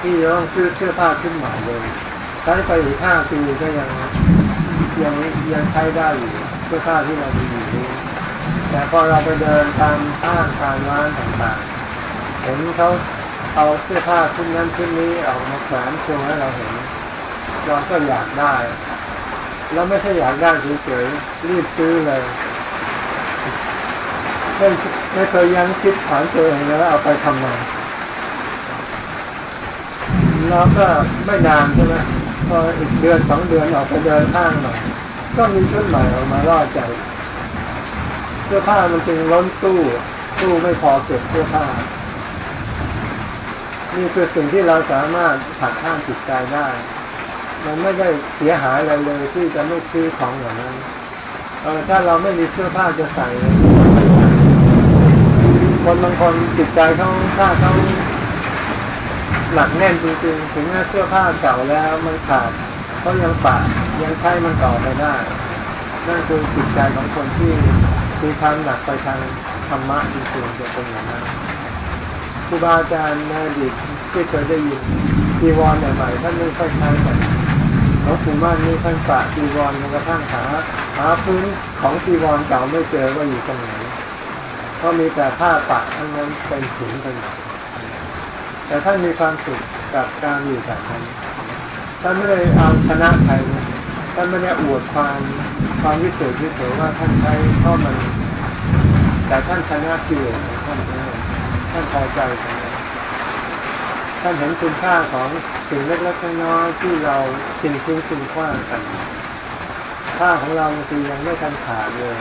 ที่จะต้องซื้อเสื้อผ้าขึ้นใหม่เลยใช้ไปอีกห้าปีก็ยังยังยังใช้ได้อยู่เสื้อผ้าที่เรามีอยู่นี้แต่พอเราไปเดินตามห้างตามร้านต่างๆ เห็นเขาเอาเสื้อผ้าชุดนั้นชุดนี้ออกมาแขวนโชว์ให้เราเห็น เราก็อยากได้ แล้วไม่ใช่อยากได้เฉยๆรีบซื้อเลย ไม่ไม่เคยยังคิดถามตัวเองเลยว่าเอาไปทำไมแล้วก็ไม่นานใช่ไหมพออีกเดือนสองเดือนออกไปเดินห้างหน่อยก็มีชุดใหม่ออกมาล่อใจเสื้อผ้ามันจึงล้นตู้ตู้ไม่พอเก็บเสื้อผ้านี่คือสิ่งที่เราสามารถผักข้ามจิตใจได้ มันไม่ได้เสียหายอะไรเลยที่จะไม่ซื้อของเหล่านั้น เออถ้าเราไม่มีเสื้อผ้าจะใส่คนบางคนจิตใจเขาถ้าเขาหนักแน่นจริงๆถึงแม้เสื้อผ้าเก่าแล้วมันขาดเขายังปะยังใช้มันต่อไปได้นั่นคือจิตใจของคนที่มีความหนักไปทางธรรมะจริงๆจะเป็นอย่างนั้นครูบาอาจารย์ในอดีตที่เคยได้ยินจีวรใหม่ๆท่านไม่ค่อยใช้กัน หลวงปู่มั่นนี่ท่านปะจีวรจนกระทั่งหาหาพื้นของจีวรเก่าไม่เจอว่าอยู่ตรงไหนก็มีแต่ผ้าปักทั้งนั้นเป็นถุงไปหมดแต่ท่านมีความสุขกับการอยู่แบบนั้นท่านไม่ได้เอาชนะใครนะท่านไม่ได้อวดความความวิเศษวิโสว่าท่านใช้เพราะมัน แต่ท่านชนะกิเลสขอท่านท่านพอใจของ ท่านเห็นคุณค่าของสิ่งเล็กๆน้อยๆที่เราสิ่งทิ้งคุณค่ากันค่าของเราบางยังไม่ทันขาดเลย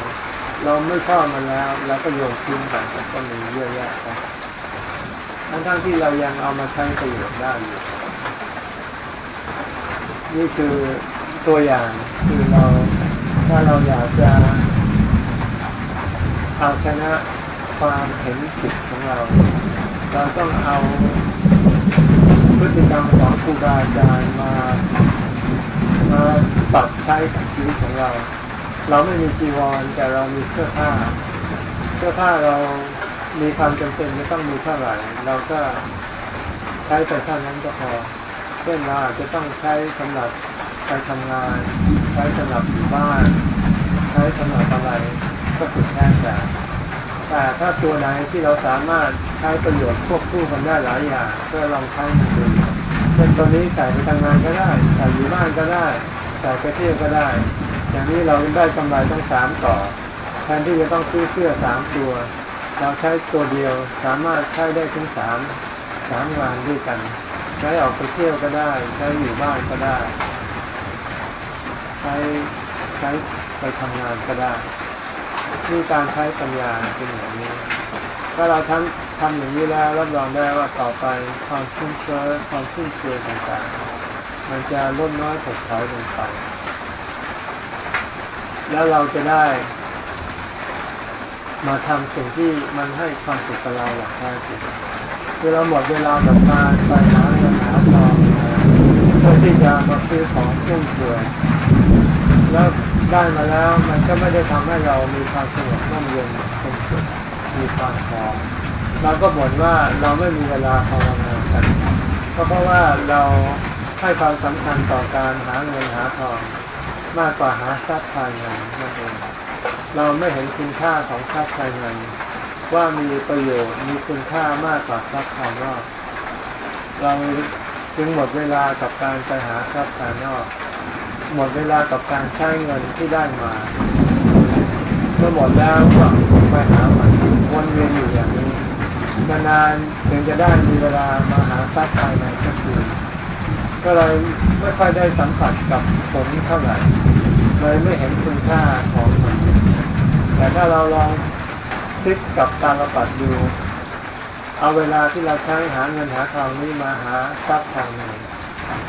เราไม่ชอบมันแล้วเราก็โยนทิ้งไปก็มีเยอะแยะไปทั้งๆที่เรายังเอามาใช้ประโยชน์ได้อยู่นี่คือตัวอย่างคือเราถ้าเราอยากจะเอาชนะความเห็นผิดของเรา เราต้องเอา พฤติกรรมของครูบาอาจารย์มามาปรับใช้กับชีวิตของเรา เราไม่มีจีวรแต่เรามีเสื้อผ้า เสื้อผ้าเรามีความจำเป็นไม่ต้องมีเท่าไหร่เราก็ใช้ไปเท่านั้นก็พอเช่นเราอาจจะต้องใช้สำหรับไปทำงาน ใช้สำหรับอยู่บ้าน ใช้สำหรับอะไรก็สุดแท้แต่ แต่ถ้าตัวไหนที่เราสามารถใช้ประโยชน์ควบคู่กันได้หลายอย่างก็ลองใช้มันดูเช่นตัวนี้ใส่ไปทำงานก็ได้ใส่อยู่บ้านก็ได้ใส่ไปเที่ยวก็ได้ อย่างนี้เราได้กำไรทั้งสามต่อแทนที่จะต้องซื้อเสื้อสามตัว เราใช้ตัวเดียวสามารถใช้ได้ถึงสามสามงานด้วยกัน ใช้ออกไปเที่ยวก็ได้ ใช้อยู่บ้านก็ได้ ใช้ใช้ไปทำงานก็ได้ นี่การใช้ปัญญาเป็นอย่างนี้ ถ้าเราทำทำอย่างนี้แล้วรับรองได้ว่าต่อไปความชุ่มเชื้อความชุ่มเชื้อต่างๆ มันจะลดน้อยถดถอยลงไป แล้วเราจะได้ มาทำสิ่งที่มันให้ความสุขกับเราอย่างแท้จริงคือเราหมดเวลากับการไปหาเงินหาทองเพื่อที่จะมาซื้อของฟุ่มเฟือย แล้วได้มาแล้วมันก็ไม่ได้ทำให้เรามีความสงบร่มเย็นเป็นสุขมีความพอเราก็บ่นว่าเราไม่มีเวลาภาวนากันก็เพราะว่าเราให้ความสำคัญต่อการหาเงินหาทองมากกว่าหาทรัพย์ภายในนั่นเองเราไม่เห็นคุณค่าของทรัพย์ภายในว่ามีประโยชน์มีคุณค่ามากกว่าทรัพย์ภายนอก เราจึงหมดเวลากับการไปหาทรัพย์ภายนอก หมดเวลากับการใช้เงินที่ได้มา เมื่อหมดแล้วก็ไปหาใหม่วนเวียนอยู่อย่างนี้นานๆถึงจะได้มีเวลามาหาทรัพย์ภายในสักทีก็เลยไม่ค่อยได้สัมผัสกับผลเท่าไหร่เลยไม่เห็นคุณค่าของมันแต่ถ้าเราลองพลิกกับตาลปัดดู เอาเวลาที่เราใช้หาเงินหาทองนี้มาหาทรัพย์ภายใน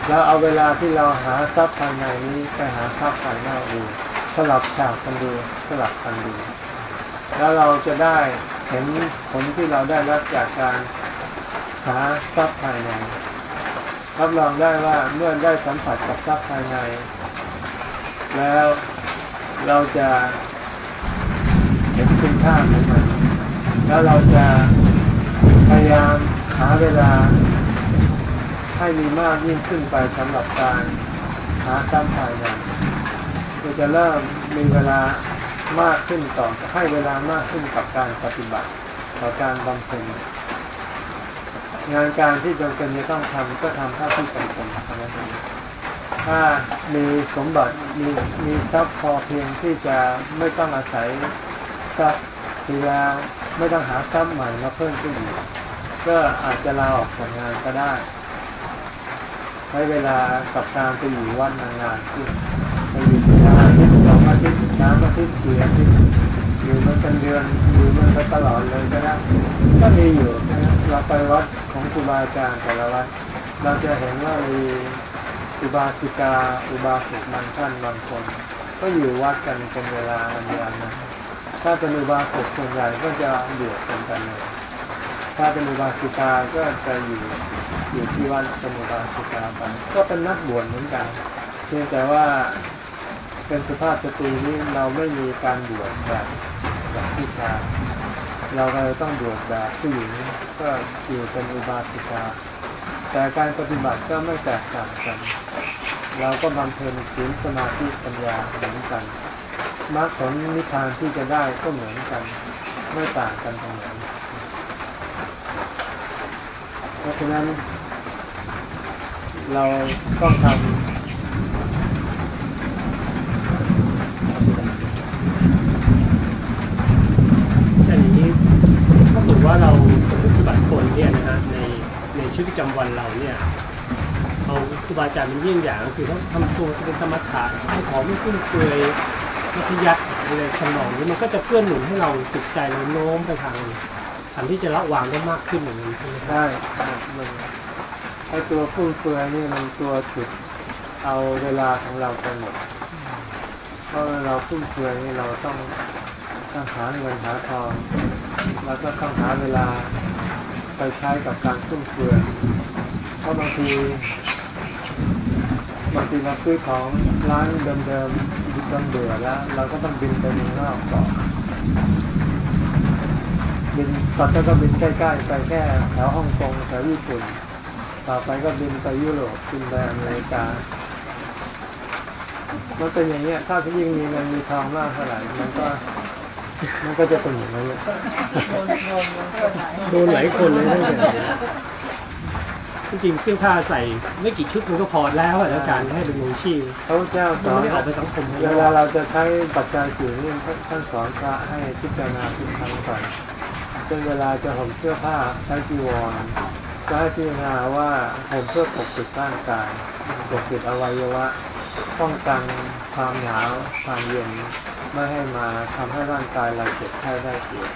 แล้วเอาเวลาที่เราหาทรัพย์ภายในนี้ไปหาทรัพย์ภายนอกดูสลับฉากกันดูสลับกันดู แล้วเราจะได้เห็นผลที่เราได้รับจากการหาทรัพย์ภายในรับรองได้ว่าเมื่อได้สัมผัสกับทรัพย์ภายใน แล้วเราจะเห็นคุณค่าของมัน แล้วเราจะพยายามหาเวลา ให้มีมากยิ่งขึ้นไปสำหรับการหาทรัพย์ภายในเราจะเริ่มมีเวลามากขึ้นต่อให้เวลามากขึ้นกับการปฏิบัติต่อการบำเพ็ญงานการที่จำเป็นจะต้องทำก็ทำเท่าที่จำเป็นเท่านั้นเองถ้ามีสมบัติมีมีทรัพย์พอเพียงที่จะไม่ต้องอาศัยทรัพย์ทีล้วไม่ต้องหาทรัพย์ใหม่มาเพิ่มขึ้นอีกก็อาจจะลาออกจากงานก็ได้ ช้เวลากับการไปอยู่วัดนานๆขึ้นไปอยู่อาทิตย์สองอาทิตย์สามอาทิตย์สี่อาทิตย์อยู่มันเป็นเดือนอยู่มันไปตลอดเลยก็ได้ก็มีอยู่นะเราไปวัดของครูบาอาจารย์แต่ละวัดเราจะเห็นว่ามีอุบาสิกาอุบาสกบางท่านบางคน ก็อยู่วัดกันเป็นเวลาอันยาวนานถ้าเป็นอุบาสกส่วนใหญ่ก็จะบวชกันกันเลย ถ้าเป็นอุบาสิกาก็จะอยู่อยู่ที่วัดเป็นอุบาสิกาไปก็เป็นนักบวชเหมือนกันเพียงแต่ว่าเป็นสุภาพสตรีนี่เราไม่มีการบวชแบบแบบผู้ชายเราก็ต้องบวชแบบผู้หญิงก็อยู่เป็นอุบาสิกา แต่การปฏิบัติก็ไม่แตกต่างกัน เราก็บำเพ็ญศีลสมาธิปัญญาเหมือนกันมรรคผลนิพพานที่จะได้ก็เหมือนกัน ไม่ต่างกันตรงไหน เพราะฉะนั้น เราต้องทำแต่อย่างนี้ถ้าถือว่าเราปฏิบัติคนเนี่ยนะฮะในในชีวิตประจำวันเราบาอาจารย์เป็นเยี่ยงอย่างก็คือเขาทำตัวเป็นสมถะใช้ของไม่ฟุ่มเฟือยมัธยัติอะไรทำนองนี้มันก็จะเพื่อนหนุนให้เราจิตใจเราโน้มไปทาง ทางที่จะละวางได้มากขึ้นอย่างนี้ใช่ไหมครับได้มันไอตัวฟุ่มเฟือยนี่มันตัวจุดเอาเวลาของเราไปหมดเพราะเราฟุ่มเฟือยนี่เราต้องต้องหาเงินหาทองแล้วก็ต้องหาเวลาไปใช้กับการฟุ่มเฟือยเพราะบางทีบางทีเราซื้อของร้านเดิมๆจนเบื่อแล้ว เราก็ต้องบินไปเมืองนอกก่อน บินตอนนี้ก็บินใกล้ๆ ไปแค่แถวฮ่องกงแถวญี่ปุ่น ต่อไปก็บินไปยุโรปบินไปอเมริกามันเป็นอย่างเงี้ย ถ้ายิ่งมีเงินมีทองมากเท่าไหร่มันก็มันก็จะเป็นอย่างนั้นแหละโดนหลายคนเลยตั้งแต่ที่จริงเสื้อผ้าใส่ไม่กี่ชุดมันก็พอแล้วอะแล้วการให้เป็นมือชีพพระพุทธเจ้าสอนมันไม่ได้ออกไปสังคมข้างนอกเวลาเราจะใช้ปัจจัยสี่นี่ท่านสอนพระให้พิจารณาทุกครั้งก่อน เป็นเวลาจะห่มเสื้อผ้าใช้จีวรก็ให้พิจารณาว่าห่มเพื่อปกปิดร่างกายปกปิดอวัยวะป้องกันความหนาวความเย็นไม่ให้มาทำให้ร่างกายเราเจ็บไข้ได้ป่วย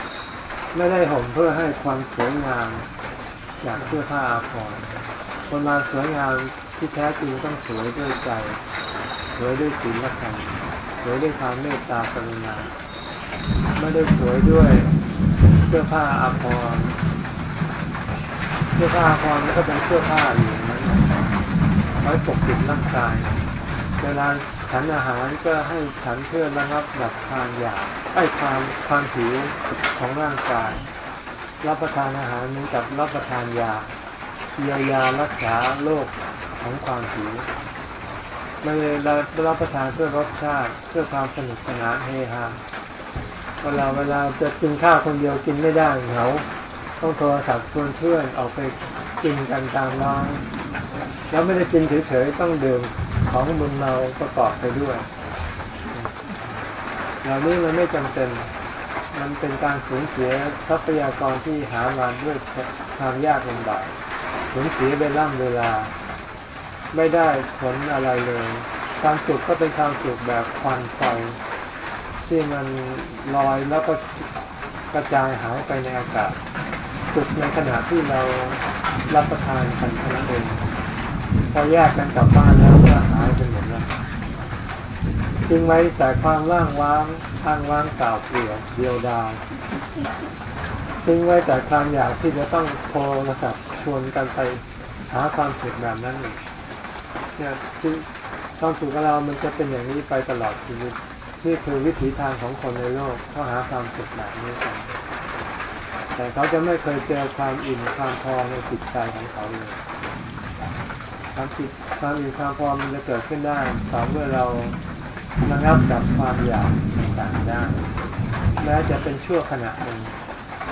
ไม่ได้ห่มเพื่อให้ความสวยงามจากเสื้อผ้าอาภรณ์คนมาสวยงามที่แท้จริงต้องสวยด้วยใจ สวยด้วยศีลธรรมสวยด้วยความเมตตากรุณาไม่ได้สวยด้วย เสื้อผ้าอาภรณ์เสื้อผ้าอาภรณ์มันก็เป็นเสื้อผ้าอยู่นั้นไว้ปกปิดร่างกาย เวลาฉันอาหารก็ให้ฉันเพื่อระงับดับความอยากไอ้ความความหิวของร่างกาย รับประทานอาหารเหมือนกับรับประทานยาเยียวยารักษาโรคของความหิวไม่ได้รับประทานเพื่อรสชาติเพื่อความสนุกสนานเฮฮา เวลาเวลาจะกินข้าวคนเดียวกินไม่ได้เหงาต้องโทรศัพท์ชวนเพื่อนออกไปกินกันตามร้านแล้วไม่ได้กินเฉยๆต้องดื่มของมึนเมาประกอบไปด้วยเหล่านี้มันไม่จำเป็น มันเป็นการสูญเสียทรัพยากรที่หามาด้วยทางยากลำบากสูญเสียเวลาเวลา ไม่ได้ผลอะไรเลย ความสุขก็เป็นความสุขแบบควันไฟ ที่มันลอยแล้วก็กระจายหายไปในอากาศสุขในขณะที่เรารับประทานกันเท่านั้นเองพอแยกกันกลับบ้านแล้วก็หายไปหมดแล้วจึงไว้แต่ความว่างว้างทางว่างเปล่าเปลี่ยวเดียวดายทิ้งไว้แต่ความอยากที่จะต้องโทรศัพท์ชวนกันไปหาความสุขแบบนั้นเนี่ยที่ความสุขของเรามันจะเป็นอย่างนี้ไปตลอดชีวิต นี่คือวิถีทางของคนในโลกเขาหาความสุขแบบนี้กันแต่เขาจะไม่เคยเจอความอิ่มความพอในจิตใจของเขาเลยความจิตความอิ่มความพอมันจะเกิดขึ้นได้ต่อเมื่อเราระงับกับความอยากต่างๆได้แม้จะเป็นชั่วขณะหนึ่ง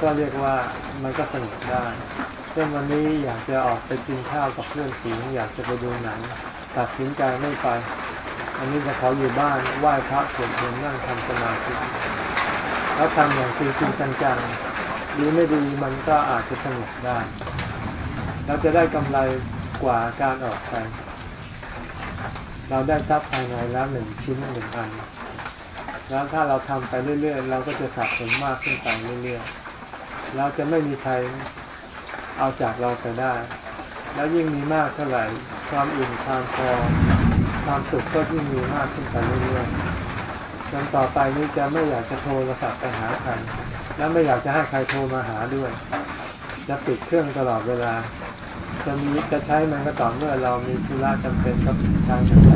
ก็เรียกว่ามันก็สนุกได้ ช่นวันนี้อยากจะออกไปกินข้าวกับเพื่อนฝูงอยากจะไปดูหนังตัดสินใจไม่ไป อันนี้จะเขาอยู่บ้านไหว้พระสวดมนต์นั่งทำสมาธิแล้วทำอย่างจริงจริงจังๆดีไม่ดีมันก็อาจจะสนุกได้เราจะได้กำไรกว่าการออกไป เราได้ทรัพย์ภายในแล้วหนึ่งชิ้นหนึ่งอัน แล้วถ้าเราทำไปเรื่อยๆ เราก็จะสะสมมากขึ้นไปเรื่อยๆ เราจะไม่มีใคร เอาจากเราไปได้ แล้วยิ่งมีมากเท่าไหร่ ความอิ่มความพอความสุขก็ยิ่งมีมากขึ้นไปเรื่อยๆจนต่อไปนี้จะไม่อยากจะโทรศัพท์ไปหาใครและไม่อยากจะให้ใครโทรมาหาด้วย จะปิดเครื่องตลอดเวลา จะมีจะใช้มันก็ต่อเมื่อเรามีธุระจำเป็นก็ใช้มันไป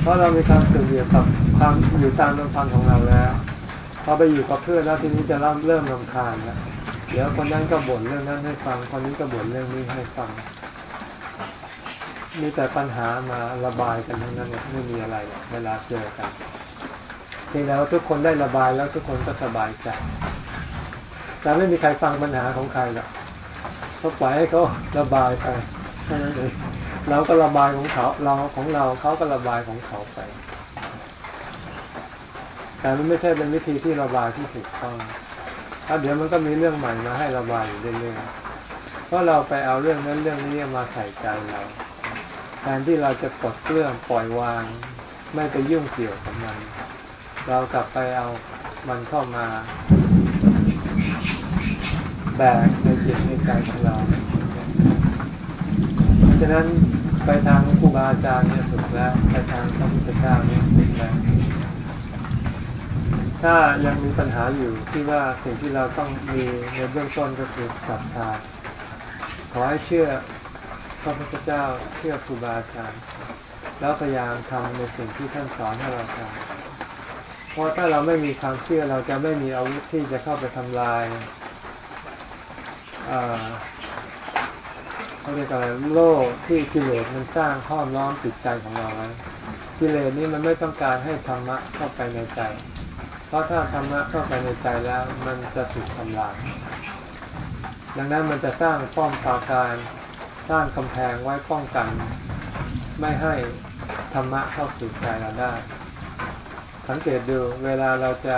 เพราะเรามีความสุขอยู่กับความอยู่ตามลำพังของเราแล้วพอไปอยู่กับเพื่อนแล้วทีนี้จะเริ่มเริ่มรำคาญแล้ว เดี๋ยวคนนั้นก็บ่นเรื่องนั้นให้ฟัง คนนี้ก็บ่นเรื่องนี้ให้ฟัง มีแต่ปัญหามาระบายกันทั้งนั้นไม่มีอะไรเวลาเจอกันเพีแต่ว่าทุกคนได้ระบายแล้วทุกคนก็สบายใจแต่ไม่มีใครฟังปัญหาของใครหรอกก็ปล่อยให้เขาระบายไปแค่านั้นเองเราก็ระบายของเขาเราของเราเขาก็ระบายของเขาไปแต่มันไม่ใช่เป็นวิธีที่ระบายที่ถูกต้อง ถ้าเดี๋ยวมันก็มีเรื่องใหม่มาให้ระบายอยู่เรื่อยๆเพราะเราไปเอาเรื่องนั้นเรื่องนี้มาใส่ใจเราแทนที่เราจะปลดเปลื้องปล่อยวาง ไม่ไปยุ่งเกี่ยวกับมัน เรากลับไปเอามันเข้ามาแบกในจิตในใจของเราเพราะฉะนั้นไปทางครูบาอาจารย์เนี่ยถูกแล้วไปทางพระพุทธเจ้าเนี่ยถูกแล้ว ถ้ายังมีปัญหาอยู่ที่ว่าสิ่งที่เราต้องมีในเบื้องต้นก็คือศรัทธาขอให้เชื่อพระพุทธเจ้าเชื่อครูบาอาจารย์แล้วพยายามทำในสิ่งที่ท่านสอนให้เราทำเพราะถ้าเราไม่มีความเชื่อเราจะไม่มีอาวุธที่จะเข้าไปทำลายเอ่อเขาเรียกอะไรโลกที่กิเลสมันสร้างห้อมล้อมจิตใจของเราไว้กิเลสนี้มันไม่ต้องการให้ธรรมะเข้าไปในใจ เพราะถ้าธรรมะเข้าไปในใจแล้วมันจะถูกทำลาย ดังนั้นมันจะสร้างป้อมปราการสร้างกำแพงไว้ป้องกัน ไม่ให้ธรรมะเข้าสู่ใจเราได้ สังเกตดูเวลาเราจะ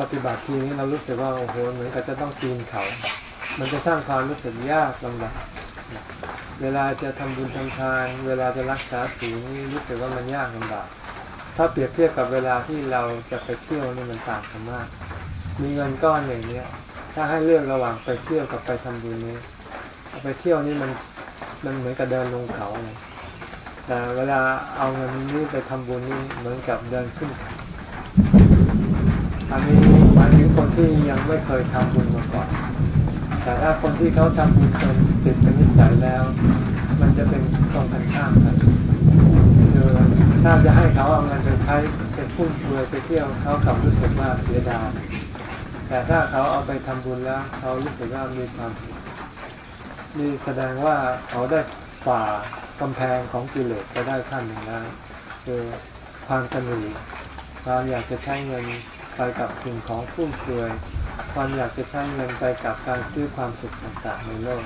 ปฏิบัติทีนี้เรารู้สึกว่าโอ้โหเหมือนกับจะต้องปีนเขา มันจะสร้างความรู้สึกยากลำบากเวลาจะทำบุญทำทาน เวลาจะรักษาศีลนี่รู้สึกว่ามันยากลำบาก ถ้าเปรียบเทียบกับเวลาที่เราจะไปเที่ยวนี่มันต่างกันมาก มีเงินก้อนอย่างเนี้ย ถ้าให้เลือกระหว่างไปเที่ยวกับไปทำบุญนี้ไปเที่ยวนี่มันมันเหมือนกับเดินลงเขาเลยแต่เวลาเอาเงินนี้ไปทำบุญนี่เหมือนกับเดินขึ้นเขาอันนี้หมายถึงคนที่ยังไม่เคยทำบุญมาก่อน แต่ถ้าคนที่เขาทำบุญจนติดเป็นนิสัยแล้ว มันจะเป็นตรงกันข้ามกันคือ ถ้าจะให้เขาเอาเงินไปใช้เป็นฟุ่มเฟือยไปเที่ยวเขากลับรู้สึกว่าเสียดายแต่ถ้าเขาเอาไปทำบุญแล้ว เขารู้สึกว่ามีความสุขนี่แสดงว่าเขาได้ฝ่ากำแพงของกิเลสไปได้ขั้นหนึ่งแล้วคือความตนีความอยากจะใช้เงินไปกับสิ่งของฟุ่มเฟือยความอยากจะใช้เงินไปกับการซื้อความสุขต่างๆในโลก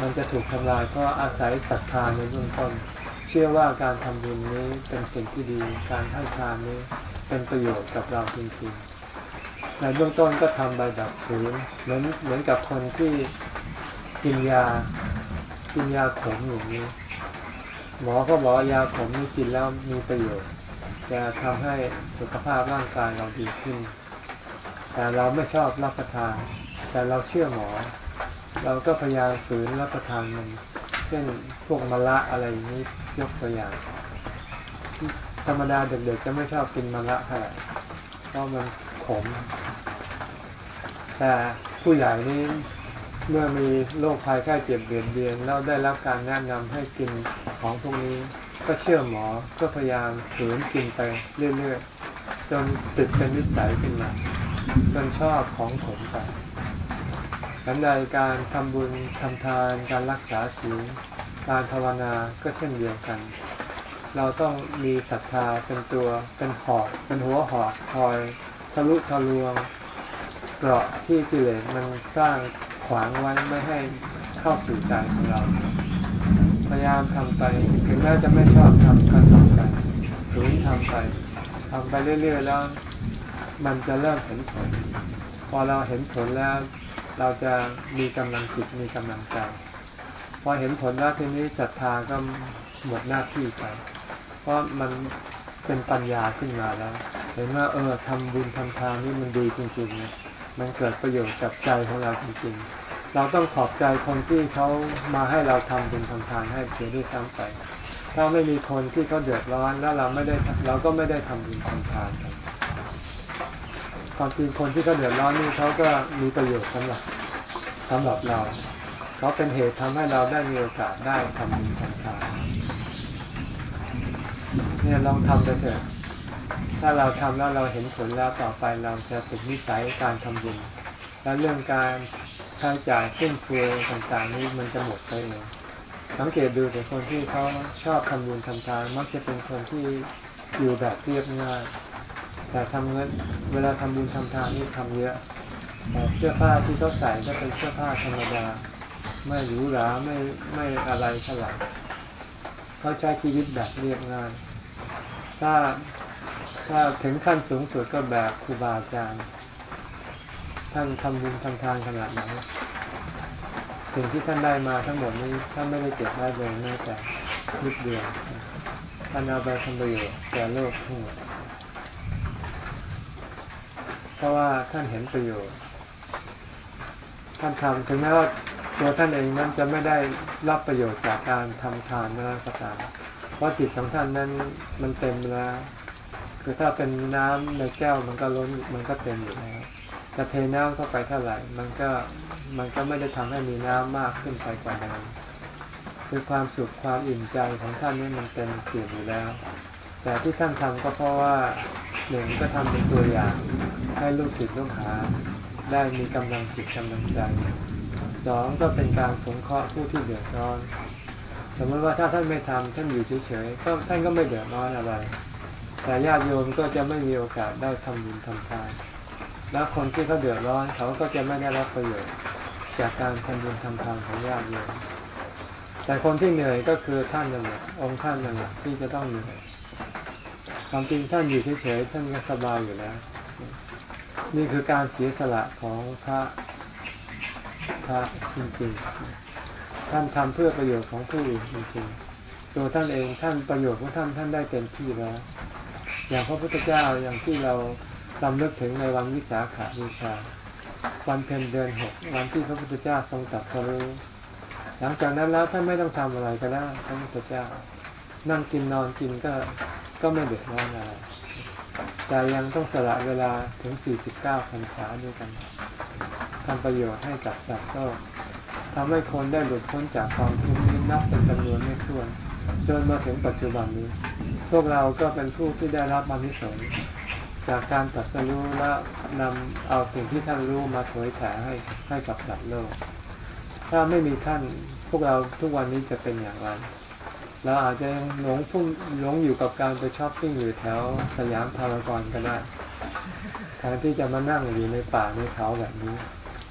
มันจะถูกทำลายเพราะอาศัยศรัทธาในเบื้องต้น ชื่อว่าการทำบุญนี้เป็นสิ่งที่ดี การให้ทานนี้เป็นประโยชน์กับเราจริงๆในเบื้องต้นก็ทำไปแบบฝืนเหมือนเหมือนกับคนที่กินยากินยาขมอย่างนี้ หมอก็บอกยาขมนี่กินแล้วมีประโยชน์ จะทำให้สุขภาพร่างกายเราดีขึ้น แต่เราไม่ชอบรับประทาน แต่เราเชื่อหมอ เราก็พยายามฝืนรับประทานมัน เช่นพวกมะระอะไรอย่างนี้ยกตัวอย่าง ธรรมดาเด็กๆจะไม่ชอบกินมะระเท่าไหร่เพราะมันขม แต่ผู้ใหญ่นี้เมื่อมีโรคภัยไข้เจ็บเบียดเบียนแล้วได้รับการแนะนำให้กินของพวกนี้ก็เชื่อหมอก็พยายามฝืนกินไปเรื่อยๆจนติดเป็นนิสัยขึ้นมาจนชอบของขมไป ดันั้นการทำบุญทำทานการรักษาศีลการภาวนาก็เช่นเดียวกัน เราต้องมีศรัทธาเป็นตัวเป็นหอกเป็นหัวหอกคอยทะลุทะลวงเกราะที่กิเลสมันสร้างขวางไว้ไม่ให้เข้าสู่ใจของเรา พยายามทำไปถึงแม้จะไม่ชอบทำก็ทำไปฝืนทำไปทำไปเรื่อยๆแล้ว มันจะเริ่มเห็นผล พอเราเห็นผลแล้ว เราจะมีกำลังจิตมีกำลังใจพอเห็นผลแล้วทีนี้ศรัทธาก็หมดหน้าที่ไป เพราะมันเป็นปัญญาขึ้นมาแล้ว เห็นว่าเออทำบุญทำทานนี่มันดีจริงๆเนี่ยมันเกิดประโยชน์กับใจของเราจริงๆ เราต้องขอบใจคนที่เขามาให้เราทำบุญทำทานให้เสียด้วยซ้ำไปถ้าไม่มีคนที่เขาเดือดร้อนแล้วเราไม่ได้เราก็ไม่ได้ทำบุญทำทานกัน ความจริงคนที่เขาเดือดร้อนนี่เขาก็มีประโยชน์สำหรับสำหรับเราเขาเป็นเหตุทำให้เราได้มีโอกาสได้ทำบุญทำทานเนี่ยลองทำไปเถอะถ้าเราทำแล้วเราเห็นผลแล้วต่อไปเราจะติดนิสัยการทำบุญแล้วเรื่องการใช้จ่ายฟุ่มเฟือยต่างๆ นี้มันจะหมดไปเองสังเกตดูแต่คนที่เขาชอบทำบุญทำทานมักจะเป็นคนที่อยู่แบบเรียบง่าย แต่ทำเงินเวลาทำบุญทำทานนี่ทำเยอะแต่เสื้อผ้าที่เขาใส่ก็เป็นเสื้อผ้าธรรมดา ไม่หรูหราไม่ไม่อะไรเท่าไหร่เขาใช้ชีวิตแบบเรียบง่ายถ้าถ้าถึงขั้นสูงสุดก็แบบครูบาอาจารย์ท่านทำบุญทำทานขนาดไหนสิ่งที่ท่านได้มาทั้งหมดนี้ท่านไม่ได้เก็บไว้เลยแม้แต่นิดเดียวท่านเอาไปทำประโยชน์แก่โลกทั้งหมด เพราะว่าท่านเห็นประโยชน์ ท่านทำถึงแม้ว่าตัวท่านเองนั้นจะไม่ได้รับประโยชน์จากการทำทานนะก็ตามเพราะจิตของท่านนั้นมันเต็มแล้วคือถ้าเป็นน้ำในแก้วมันก็ล้นมันก็เต็มอยู่แล้วจะเทน้ำเข้าไปเท่าไหร่ มันก็มันก็ไม่ได้ทำให้มีน้ำมากขึ้นไปกว่าเดิมคือความสุขความอิ่มใจของท่านนี่มันเต็มเปี่ยมอยู่แล้ว แต่ที่ท่านทำก็เพราะว่า หนึ่งก็ทำเป็นตัวอย่าง ให้ลูกศิษย์ลูกหา ได้มีกำลังจิตกำลังใจสองก็เป็นการสงเคราะห์ผู้ที่เดือดร้อน สมมติว่าถ้าท่านไม่ทำท่านอยู่เฉยๆก็ท่านก็ไม่เดือดร้อนอะไร แต่ญาติโยมก็จะไม่มีโอกาสได้ทำบุญทำทาน แล้วคนที่เขาเดือดร้อนเขาก็จะไม่ได้รับประโยชน์จากการทำบุญทำทานของญาติโยม แต่คนที่เหนื่อยก็คือท่านนั่นแหละองค์ท่านนั่นแหละที่จะต้องเหนื่อย ความจริงท่านอยู่เฉยๆท่านก็สบายอยู่แล้ว นี่คือการเสียสละของพระพระจริงๆ ท่านทำเพื่อประโยชน์ของผู้อื่นจริงๆ ตัวท่านเองท่านประโยชน์ของท่านท่านได้เต็มที่แล้ว อย่างพระพุทธเจ้าอย่างที่เราลำลึกถึงในวันวิสาขาบูชา วันเพ็ญเดือนหกวันที่พระพุทธเจ้าทรงตรัสรู้หลังจากนั้นแล้วท่านไม่ต้องทำอะไรก็ได้พระพุทธเจ้า นั่งกินนอนกินก็ก็ไม่เดือดร้อนอะไรแต่ยังต้องสละเวลาถึง 49พรรษาด้วยกันทำประโยชน์ให้กับสัตว์โลกทำให้คนได้หลุดพ้นจากความทุกข์นี้นับเป็นจำนวนไม่ถ้วนจนมาถึงปัจจุบันนี้ พวกเราก็เป็นผู้ที่ได้รับอานิสงส์จากการตรัสรู้และนำเอาสิ่งที่ท่านรู้มาเผยแผ่ให้ให้กับสัตว์โลก ถ้าไม่มีท่านพวกเราทุกวันนี้จะเป็นอย่างไร เราอาจจะหลงพุ่งหลงอยู่กับการไปช้อปปิ้งอยู่แถวสยามพารากอนก็ได้แทนที่จะมานั่งอยู่ในป่าในเขาแบบนี้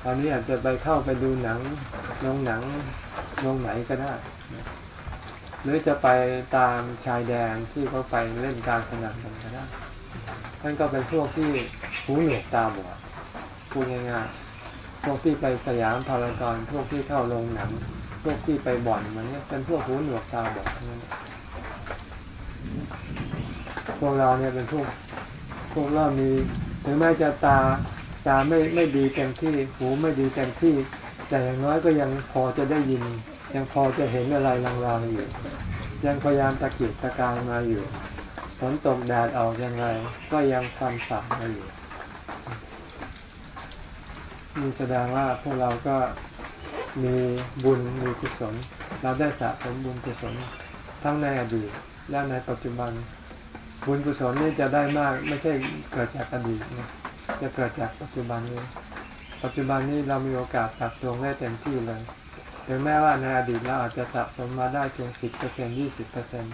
ตอนนี้อาจจะไปเข้าไปดูหนังโรงหนังโรงไหนก็ได้ หรือจะไปตามชายแดนที่เขาไปเล่นการพนันกันก็ได้ท่านก็เป็นพวกที่หูหนวกตาบอดพูดง่ายๆพวกที่ไปสยามพารากอนพวกที่เข้าโรงหนัง พวกที่ไปบ่อนมันเนี่ยเป็นพวกหูหนวกตาบอดทั้งนั้นพวกเราเนี่ยเป็นพวกพวกเรามีถึงแม้จะตาตาไม่ไม่ดีเต็มที่ หูไม่ดีเต็มที่ แต่อย่างน้อยก็ยังพอจะได้ยิน ยังพอจะเห็นอะไรลางๆอยู่ ยังพยายามตะเกียกตะกายมาอยู่ฝนตกแดดออกยังไง ก็ยังฟันสับมาอยู่นี่แสดงว่าพวกเราก็ มีบุญมีกุศลเราได้สะสมบุญกุศลทั้งในอดีตและในปัจจุบัน บุญกุศลนี่จะได้มากไม่ใช่เกิดจากอดีตนะจะเกิดจากปัจจุบันนี้ ปัจจุบันนี้เรามีโอกาสตักตวงได้เต็มที่เลยถึงแม้ว่าในอดีตเราอาจจะสะสมมาได้เพียงสิบเปอร์เซ็นยี่สิบเปอร์เซ็น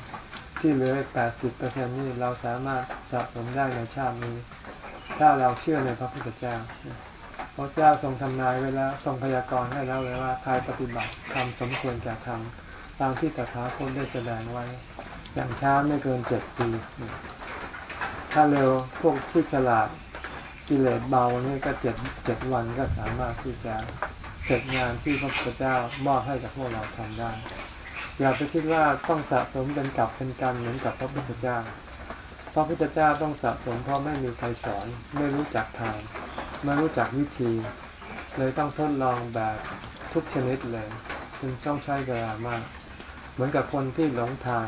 ที่เหลือแปดสิบเปอร์เซ็นนี่เราสามารถสะสมได้ในชาตินี้ ถ้าเราเชื่อในพระพุทธเจ้า ระเจ้าทรงทำนายไว้แล้วทรงพยากรณ์ให้แล้วเลยว่าใครปฏิบัติทำสมควรจะทำตามที่ตถาคตได้แสดงไว้ อย่างช้าไม่เกินเจ็ดปีถ้าเร็วพวกที่ฉลาดกิเลสเบานี่ก็เจ็ดเจ็ดวันก็สามารถที่จะเสร็จงานที่พระพุทธเจ้ามอบให้กับพวกเราทำได้ อย่าไปคิดว่าต้องสะสมเป็นกลับเป็นกันเหมือนกับพระพุทธเจ้า พระพุทธเจ้าต้องสะสมเพราะไม่มีใครสอน ไม่รู้จักทาง ไม่รู้จักวิธี เลยต้องทดลองแบบทุกชนิดเลยจึงต้องใช้เวลามาก เหมือนกับคนที่หลงทาง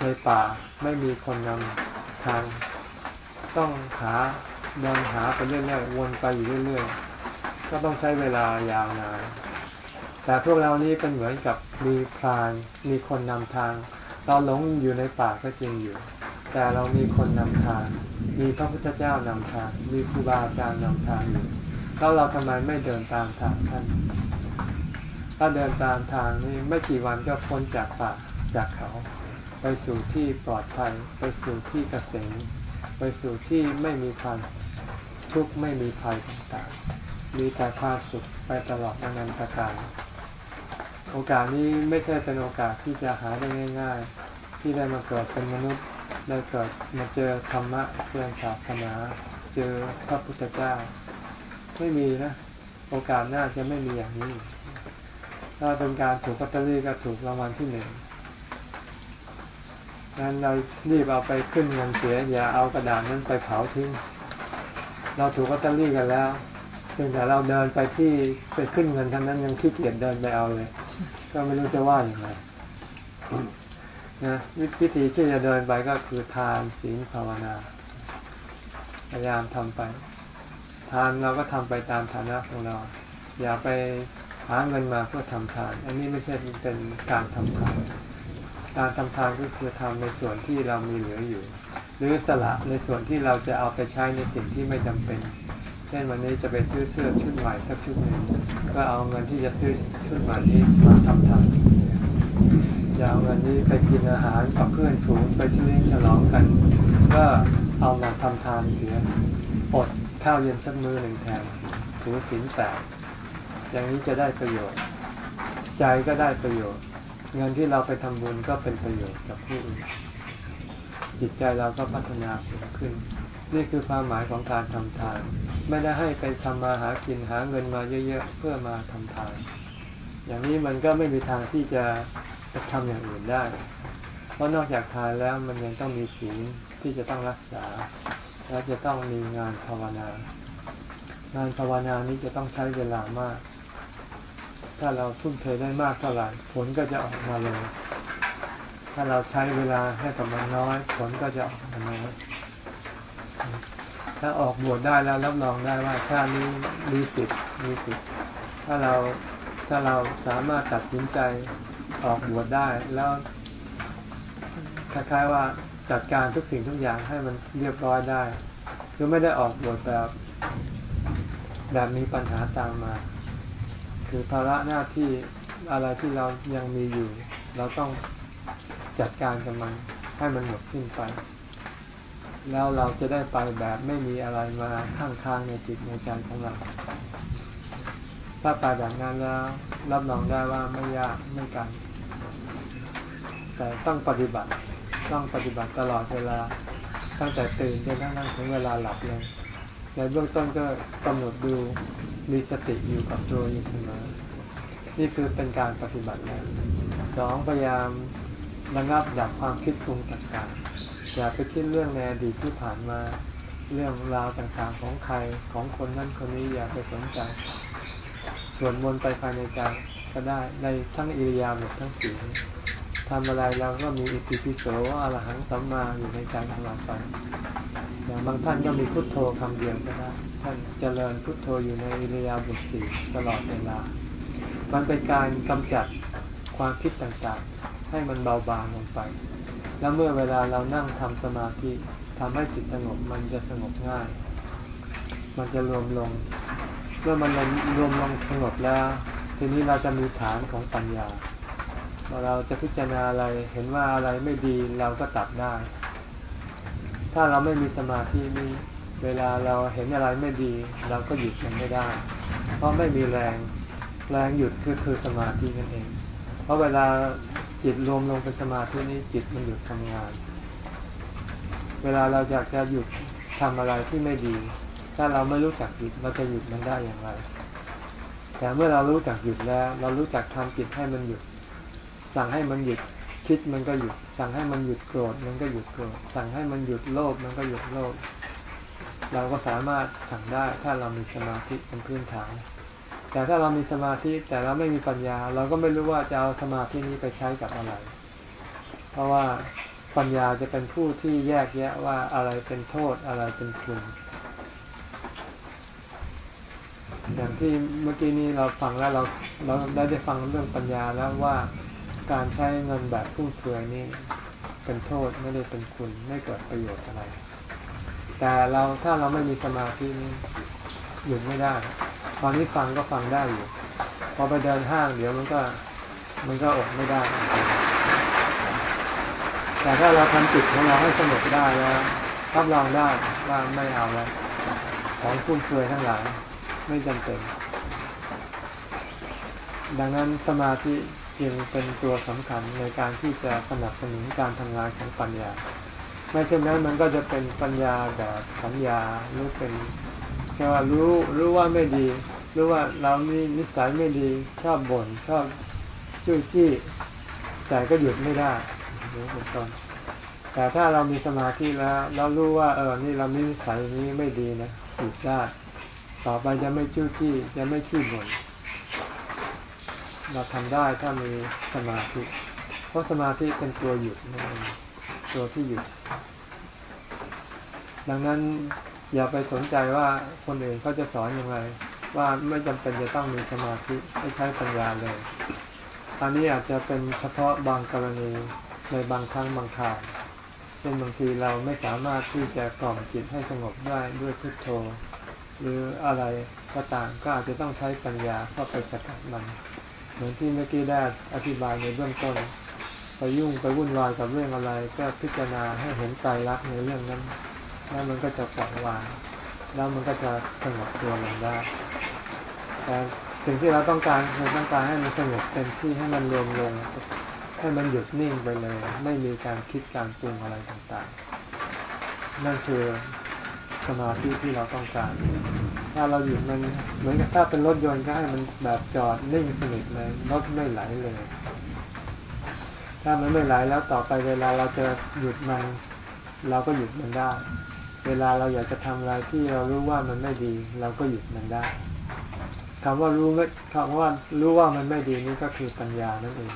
ในป่าไม่มีคนนำทาง ต้องหาเดินหาไปเรื่อยๆวนไปอยู่เรื่อยๆก็ต้องใช้เวลายาวนานแต่พวกเรานี้เป็นเหมือนกับมีพรานมีคนนำทาง เราหลงอยู่ในป่าก็จริงอยู่ แต่เรามีคนนำทาง มีพระพุทธเจ้านำทาง มีครูบาอาจารย์นำทางอยู่แล้วเราทำไมไม่เดินตามทางท่าน ถ้าเดินตามทางนี้ไม่กี่วันก็พ้นจากป่าจากเขา ไปสู่ที่ปลอดภัย ไปสู่ที่เกษมไปสู่ที่ไม่มีความทุกข์ไม่มีภัยต่างๆ มีแต่ความสุขไปตลอดอนันตกาลโอกาสนี้ไม่ใช่เป็นโอกาสที่จะหาได้ง่าย ๆ ที่ได้มาเกิดเป็นมนุษย์ ได้เกิดมาเจอธรรมะเจอศาสนา เจอพระพุทธเจ้า ไม่มีนะ โอกาสหน้าจะไม่มีอย่างนี้ ถ้าเป็นการถูกลอตเตอรี่ก็ถูกรางวัลที่หนึ่งงั้นเรารีบเอาไปขึ้นเงินเสีย อย่าเอากระดาษนั้นไปเผาทิ้ง เราถูกลอตเตอรี่กันแล้วเพียงแต่เราเดินไปที่ไปขึ้นเงินทั้งนั้นยังขี้เกียจเดินไปเอาเลย ก็ไม่รู้จะว่าอย่างไร นะวิธีที่จะเดินไปก็คือทานศีลภาวนา พยายามทำไป ทานเราก็ทำไปตามฐานะของเรา อย่าไปหาเงินมาเพื่อทำทาน อันนี้ไม่ใช่เป็นการทำทาน การทำทานก็คือทำในส่วนที่เรามีเหลืออยู่ หรือสละในส่วนที่เราจะเอาไปใช้ในสิ่งที่ไม่จำเป็น เช่นวันนี้จะไปซื้อเสื้อชุดใหม่สักชุดหนึ่งก็เอาเงินที่จะซื้อชุดใหม่นี้มาทำทาน อย่าเอาเงินนี้ไปกินอาหารกับเพื่อนฝูงไปเลี้ยงฉลองกัน ก็เอามาทำทานเสียอดข้าวเย็นสักมื้อหนึ่งแทนถือศีลแปดอย่างนี้จะได้ประโยชน์ ใจก็ได้ประโยชน์ เงินที่เราไปทำบุญก็เป็นประโยชน์กับผู้อื่นจิตใจเราก็พัฒนาสูงขึ้น นี่คือความหมายของการทำทาน ไม่ได้ให้ไปทำมาหากินหาเงินมาเยอะๆเพื่อมาทำทาน อย่างนี้มันก็ไม่มีทางที่จะ ทำอย่างอื่นได้ เพราะนอกจากทานแล้วมันยังต้องมีศีลที่จะต้องรักษา และจะต้องมีงานภาวนา งานภาวนานี้จะต้องใช้เวลามาก ถ้าเราทุ่มเทได้มากเท่าไหร่ผลก็จะออกมาเร็วถ้าเราใช้เวลาให้กับมันน้อย ผลก็จะออกมาน้อยถ้าออกบวชได้แล้วรับรองได้ว่าชาตินี้มีสิทธิ์มีสิทธิ์ถ้าเราถ้าเราสามารถตัดสินใจ ออกบวชได้ แล้วคล้ายๆว่าจัดการทุกสิ่งทุกอย่างให้มันเรียบร้อยได้ คือไม่ได้ออกบวชแบบแบบมีปัญหาตามมา คือภาระหน้าที่อะไรที่เรายังมีอยู่ เราต้องจัดการกับมันให้มันหมดสิ้นไป แล้วเราจะได้ไปแบบไม่มีอะไรมาข้างค้างในจิตในใจของเรา ถ้าไปแบบนั้นแล้วรับรองได้ว่าไม่ยากไม่กันแต่ต้องปฏิบัติต้องปฏิบัติตลอดเวลาตั้งแต่ตื่นจนกระทั่งถึงเวลาหลับเลยในเบื้องต้นก็กำหนดดูมีสติอยู่กับตัวอยู่เสมอนี่คือเป็นการปฏิบัติแล้วสองพยายามระงับดับความคิดปรุงต่างๆอย่าไปคิดเรื่องในอดีตที่ผ่านมาเรื่องราวต่างๆของใครของคนนั้นคนนี้อย่าไปสนใจ ส่วนมนต์ไปภายในใจก็ได้ในทั้งอิริยาบถทั้งสี่ทำอะไรเราก็มีอิติปิโสอรหังสัมมาอยู่ในใจของเราไปอย่างบางท่านก็มีพุทโธคำเดียวก็ได้ท่านเจริญพุทโธอยู่ในอิริยาบถสี่ตลอดเวลา มันเป็นการกำจัดความคิดต่างๆ ให้มันเบาบางลงไป แล้วเมื่อเวลาเรานั่งทำสมาธิทำให้จิตสงบมันจะสงบง่าย มันจะรวมลง เมื่อมันรวมลงสงบแล้ว ทีนี้เราจะมีฐานของปัญญาเราจะพิจารณาอะไรเห็นว่าอะไรไม่ดีเราก็ตัดได้ ถ้าเราไม่มีสมาธินี้เวลาเราเห็นอะไรไม่ดี เราก็หยุดมันไม่ได้ เพราะไม่มีแรงแรงหยุดคือคือสมาธินั่นเอง เพราะเวลาจิตรวมลงเป็นสมาธินี้จิตมันหยุดทำงาน เวลาเราอยากจะหยุดทำอะไรที่ไม่ดี ถ้าเราไม่รู้จักหยุดเราจะหยุดมันได้อย่างไร แต่เมื่อเรารู้จักหยุดแล้ว เรารู้จักทำจิตให้มันหยุด สั่งให้มันหยุดคิดมันก็หยุด สั่งให้มันหยุดโกรธมันก็หยุดโกรธ สั่งให้มันหยุดโลภมันก็หยุดโลภ เราก็สามารถสั่งได้ถ้าเรามีสมาธิเป็นพื้นฐาน แต่ถ้าเรามีสมาธิแต่เราไม่มีปัญญา เราก็ไม่รู้ว่าจะเอาสมาธินี้ไปใช้กับอะไร เพราะว่าปัญญาจะเป็นผู้ที่แยกแยะว่าอะไรเป็นโทษอะไรเป็นคุณ อย่างที่เมื่อกี้นี้เราฟังแล้วเราเราได้ได้ฟังเรื่องปัญญาแล้วว่าการใช้เงินแบบฟุ่มเฟือยนี่เป็นโทษไม่ได้เป็นคุณไม่เกิดประโยชน์อะไร แต่เราถ้าเราไม่มีสมาธินี่หยุดไม่ได้ ตอนนี้ฟังก็ฟังได้อยู่พอไปเดินห้างเดี๋ยวมันก็มันก็อดไม่ได้ แต่ถ้าเราทำจิตของเราให้สงบได้แล้วรับรองได้ว่าไม่เอาแล้วของฟุ่มเฟือยทั้งหลาย ไม่จำเป็น ดังนั้นสมาธิจึงเป็นตัวสำคัญในการที่จะสนับสนุนการทำงานของปัญญา ไม่เช่นนั้นมันก็จะเป็นปัญญาแบบสัญญาหรือเป็นแค่ว่ารู้รู้ว่าไม่ดี รู้ว่าเรานี่นิสัยไม่ดีชอบบ่นชอบจู้จี้ แต่ก็หยุดไม่ได้นี่เป็นต้นแต่ถ้าเรามีสมาธิแล้วเรารู้ว่าเออ นี่เรามีนิสัยนี้ไม่ดีนะหยุดได้ ต่อไปจะไม่จู้จี้จะไม่ขี้บ่นเราทำได้ถ้ามีสมาธิ เพราะสมาธิเป็นตัวหยุดตัวที่หยุด ดังนั้นอย่าไปสนใจว่าคนอื่นเขาจะสอนอยังไง ว่าไม่จำเป็นจะต้องมีสมาธิให้ใช้ปัญญาเลย อันนี้อาจจะเป็นเฉพาะบางกรณีในบางครั้งบางคราวเช่นบางทีเราไม่สามารถที่จะกล่อมจิตให้สงบได้ด้วยพุทโธ หรืออะไรก็ตามก็อาจจะต้องใช้ปัญญาเข้าไปสกัดมัน เหมือนที่เมื่อกี้ได้อธิบายในเบื้องต้นไปยุ่งไปวุ่นวายกับเรื่องอะไร ก็พิจารณาให้เห็นใจรักในเรื่องนั้นแล้วมันก็จะปล่อยวางแล้วมันก็จะสงบตัวลงได้แต่สิ่งที่เราต้องการคือต้องการให้มันสงบเต็มที่ให้มันรวมลง ให้มันหยุดนิ่งไปเลย ไม่มีการคิดการปรุงอะไรต่างๆ นั่นคือ สมาธิที่เราต้องการ ถ้าเราหยุดมันเหมือนกับถ้าเป็นรถยนต์ก็ให้มันแบบจอดนิ่งสนิทเลยรถไม่ไหลเลย ถ้ามันไม่ไหลแล้วต่อไปเวลาเราจะหยุดมัน เราก็หยุดมันได้ เวลาเราอยากจะทำอะไรที่เรารู้ว่ามันไม่ดี เราก็หยุดมันได้คำว่ารู้ไม่คำว่ารู้ว่ามันไม่ดีนี่ก็คือปัญญานั่นเอง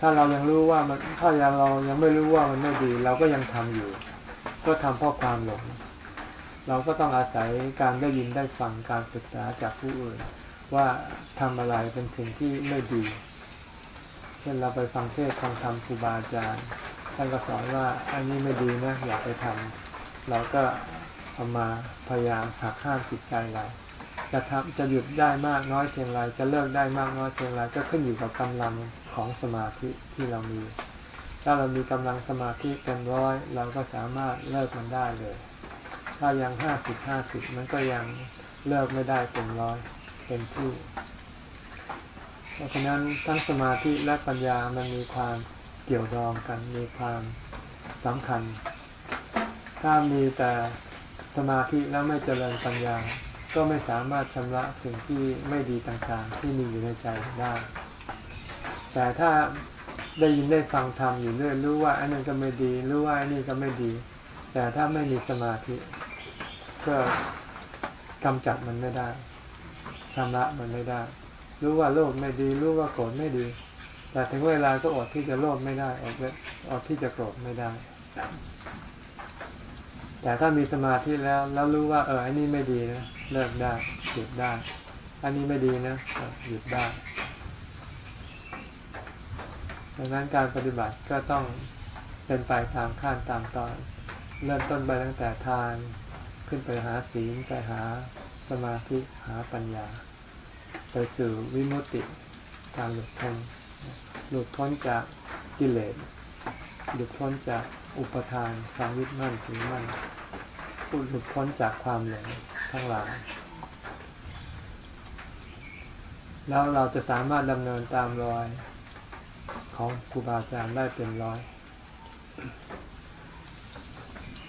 ถ้าเรายังรู้ว่ามันถ้ายังเรายังไม่รู้ว่ามันไม่ดี เราก็ยังทำอยู่ ก็ทำเพราะความหลง เราก็ต้องอาศัยการได้ยินได้ฟังการศึกษาจากผู้อื่น ว่าทำอะไรเป็นสิ่งที่ไม่ดี เช่นเราไปฟังเทศน์ฟังธรรมครูบาอาจารย์ท่านก็สอนว่าอันนี้ไม่ดีนะอย่าไปทำเราก็เอามาพยายามหักห้ามจิตใจเราจะทำจะหยุดได้มากน้อยเพียงไรจะเลิกได้มากน้อยเพียงไรก็ขึ้นอยู่กับกำลังของสมาธิที่เรามี ถ้าเรามีกำลังสมาธิเต็มร้อย เราก็สามารถเลิกมันได้เลย ถ้ายังห้าสิบห้าสิบมันก็ยังเลิกไม่ได้เต็มร้อยเต็มที่เพราะฉะนั้นทั้งสมาธิและปัญญามันมีความเกี่ยวดองกันมีความสำคัญ ถ้ามีแต่สมาธิแล้วไม่เจริญปัญญา ก็ไม่สามารถชำระสิ่งที่ไม่ดีต่างๆ ที่มีอยู่ในใจได้ แต่ถ้าได้ยินได้ฟังธรรมอยู่เรื่อยรู้ว่าอันนั้นก็ไม่ดี รู้ว่าอันนี้ก็ไม่ดี แต่ถ้าไม่มีสมาธิ ก็กำจัดมันไม่ได้ชำระมันไม่ได้ รู้ว่าโลภไม่ดี รู้ว่าโกรธไม่ดี แต่ถึงเวลาก็อดที่จะโลภไม่ได้อดอดที่จะโกรธไม่ได้ แต่ถ้ามีสมาธิแล้ว แล้วรู้ว่า เอออันนี้ไม่ดีนะเลิกได้หยุดได้ อันนี้ไม่ดีนะหยุดได้ดังนั้นการปฏิบัติก็ต้องเป็นไปตามขั้นตามตอน เริ่มต้นไปตั้งแต่ทานขึ้นไปหาศีลไปหาสมาธิหาปัญญา ไปสู่วิมุติการหลุดพ้นหลุดพ้นจากกิเลสหลุดพ้นจากอุปทานความยึดมั่นถือมั่นหลุดพ้นจากความหลงทั้งหลายแล้วเราจะสามารถดำเนินตามรอยของครูบาอาจารย์ได้เป็นร้อย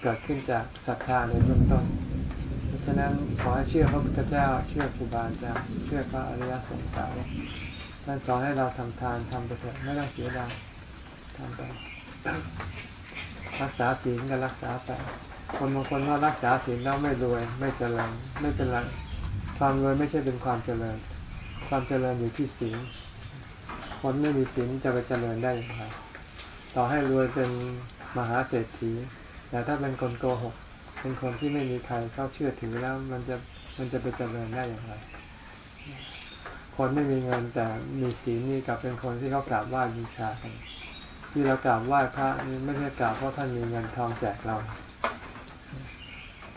เกิดขึ้นจากศรัทธาในเบื้องต้น เพราะฉะนั้นขอให้เชื่อพระพุทธเจ้า เชื่อครูบาอาจารย์เชื่อพระอริยสงสารท่านสอนให้เราทำทานทำไปเถอะไม่ต้องเสียดายทำไปรักษาศีลก็รักษาไปคนบางคนว่ารักษาศีลแล้วไม่รวย ไม่เจริญไม่เป็นไรความรวยไม่ใช่เป็นความเจริญ ความเจริญอยู่ที่ศีลคนไม่มีศีลจะไปเจริญได้อย่างไรต่อให้รวยเป็นมหาเศรษฐี แต่ถ้าเป็นคนโกหก เป็นคนที่ไม่มีใครเข้าเชื่อถือแล้วมันจะมันจะไปเจริญได้อย่างไร คนไม่มีเงินแต่มีศีลนี่กับเป็นคนที่เขากราบไหว้บูชากันที่เรากราบไหว้พระนี่ไม่ใช่กราบเพราะท่านมีเงินทองแจกเรา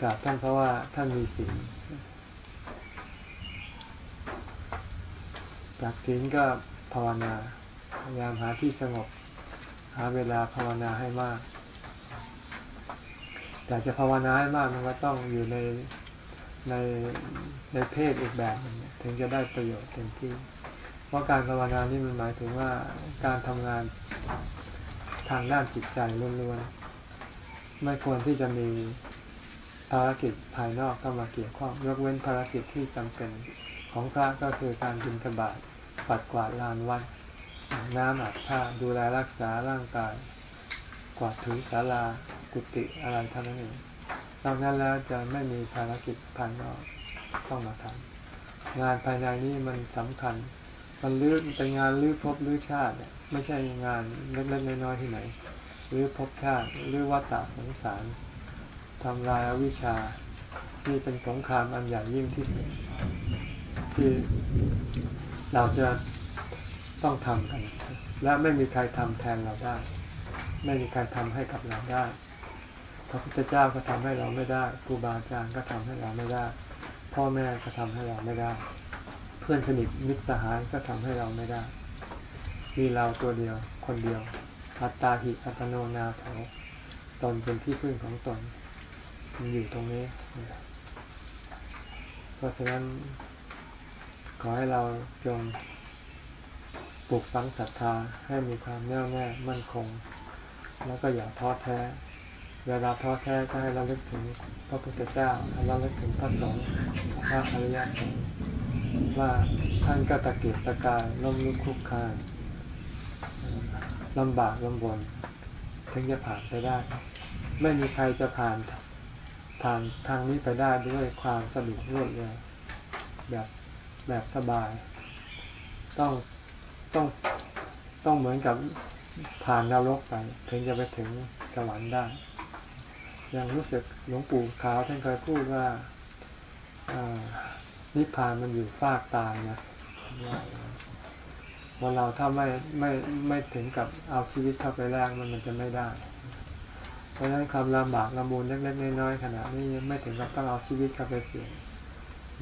กราบท่านเพราะว่าท่านมีศีลจากศีลก็ภาวนาพยายามหาที่สงบ หาเวลาภาวนาให้มาก แต่จะภาวนาให้มากมันก็ต้องอยู่ในในในเพศอีกแบบนึงถึงจะได้ประโยชน์เต็มที่ เพราะการภาวนานี่มันหมายถึงว่าการทำงานทางด้านจิตใจล้วนๆไม่ควรที่จะมีภารกิจภายนอกเข้ามาเกี่ยวข้องยกเว้นภารกิจที่จำเป็นของพระก็คือการบิณฑบาตปัดกวาดลานวัดน้ำอาบท่าดูแลรักษาร่างกาย กวาดถูศาลากุฏิอะไรเท่านั้นเองนอกนั้นแล้วจะไม่มีภารกิจภายนอกต้องมาทำงานภายในนี้มันสำคัญ มันลื้อเป็นงานลื้อภพลื้อชาติไม่ใช่งานเล็กๆน้อยๆที่ไหนลื้อภพชาติลื้อวัฏสงสารทำลายวิชชานี่เป็นสงครามอันใหญ่ยิ่งที่สุดที่เราจะต้องทำกัน และไม่มีใครทำแทนเราได้ ไม่มีใครทำให้กับเราได้ พระพุทธเจ้าก็ทำให้เราไม่ได้ครูบาอาจารย์ก็ทำให้เราไม่ได้ พ่อแม่ก็ทำให้เราไม่ได้ เพื่อนสนิทมิตรสหายก็ทำให้เราไม่ได้ มีเราตัวเดียวคนเดียวอัตตาหิอัตโนนาโถตนเป็นที่พึ่งของตนมันอยู่ตรงนี้ เพราะฉะนั้นขอให้เราจงปลูกฝังศรัทธาให้มีความแน่วแน่มั่นคง แล้วก็อย่าท้อแท้ เวลาท้อแท้ก็ให้เราเลึกถึงพระพุทธเจ้าให้เราเลึกถึงพระสงฆ์พระอริยสงฆ์ว่าท่านก็ตะเกียกตะกายล้มลุกคลุกคลานลำบากลำบนถึงจะผ่านไปได้ ไม่มีใครจะผ่านผ่านทางนี้ไปได้ด้วยความสะดวกรวดเร็วแบบแบบสบาย ต้องต้องต้องเหมือนกับ ผ่านนรกไปถึงจะไปถึงสวรรค์ได้ยังรู้สึกหลวงปู่ขาวท่านเคยพูดว่านิพพานมันอยู่ฟากตายนะวันเราถ้าไม่ไม่ไม่ถึงกับเอาชีวิตเข้าไปแลกมันมันจะไม่ได้ เพราะฉะนั้นความลำบากลำบูนเล็กๆน้อยๆขนาดนี้ไม่ถึงกับต้องเอาชีวิตเข้าไปเสี่ยง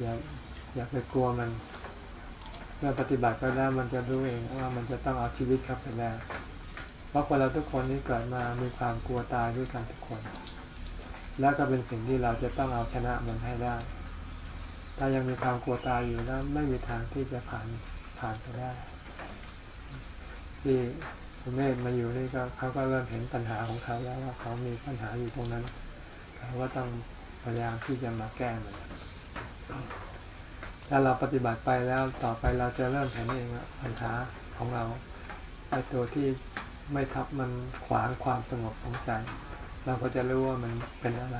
อย่าอย่าไปกลัวมันเมื่อปฏิบัติไปแล้วมันจะรู้เองว่ามันจะต้องเอาชีวิตเข้าไปแลก เพราะคนเราทุกคนนี้เกิดมามีความกลัวตายด้วยกันทุกคน แล้วก็เป็นสิ่งที่เราจะต้องเอาชนะมันให้ได้ ถ้ายังมีความกลัวตายอยู่แล้วไม่มีทางที่จะผ่านผ่านไปได้ที่คุณเมฆมาอยู่นี่ก็เขาก็เริ่มเห็นปัญหาของเขาแล้วว่าเขามีปัญหาอยู่ตรงนั้นเขาก็ต้องพยายามที่จะมาแก้มันถ้าเราปฏิบัติไปแล้วต่อไปเราจะเริ่มเห็นเองว่าปัญหาของเราไอ้ตัวที่ ไม่ทับมันขวางความสงบของใจ เราก็จะรู้ว่ามันเป็นอะไร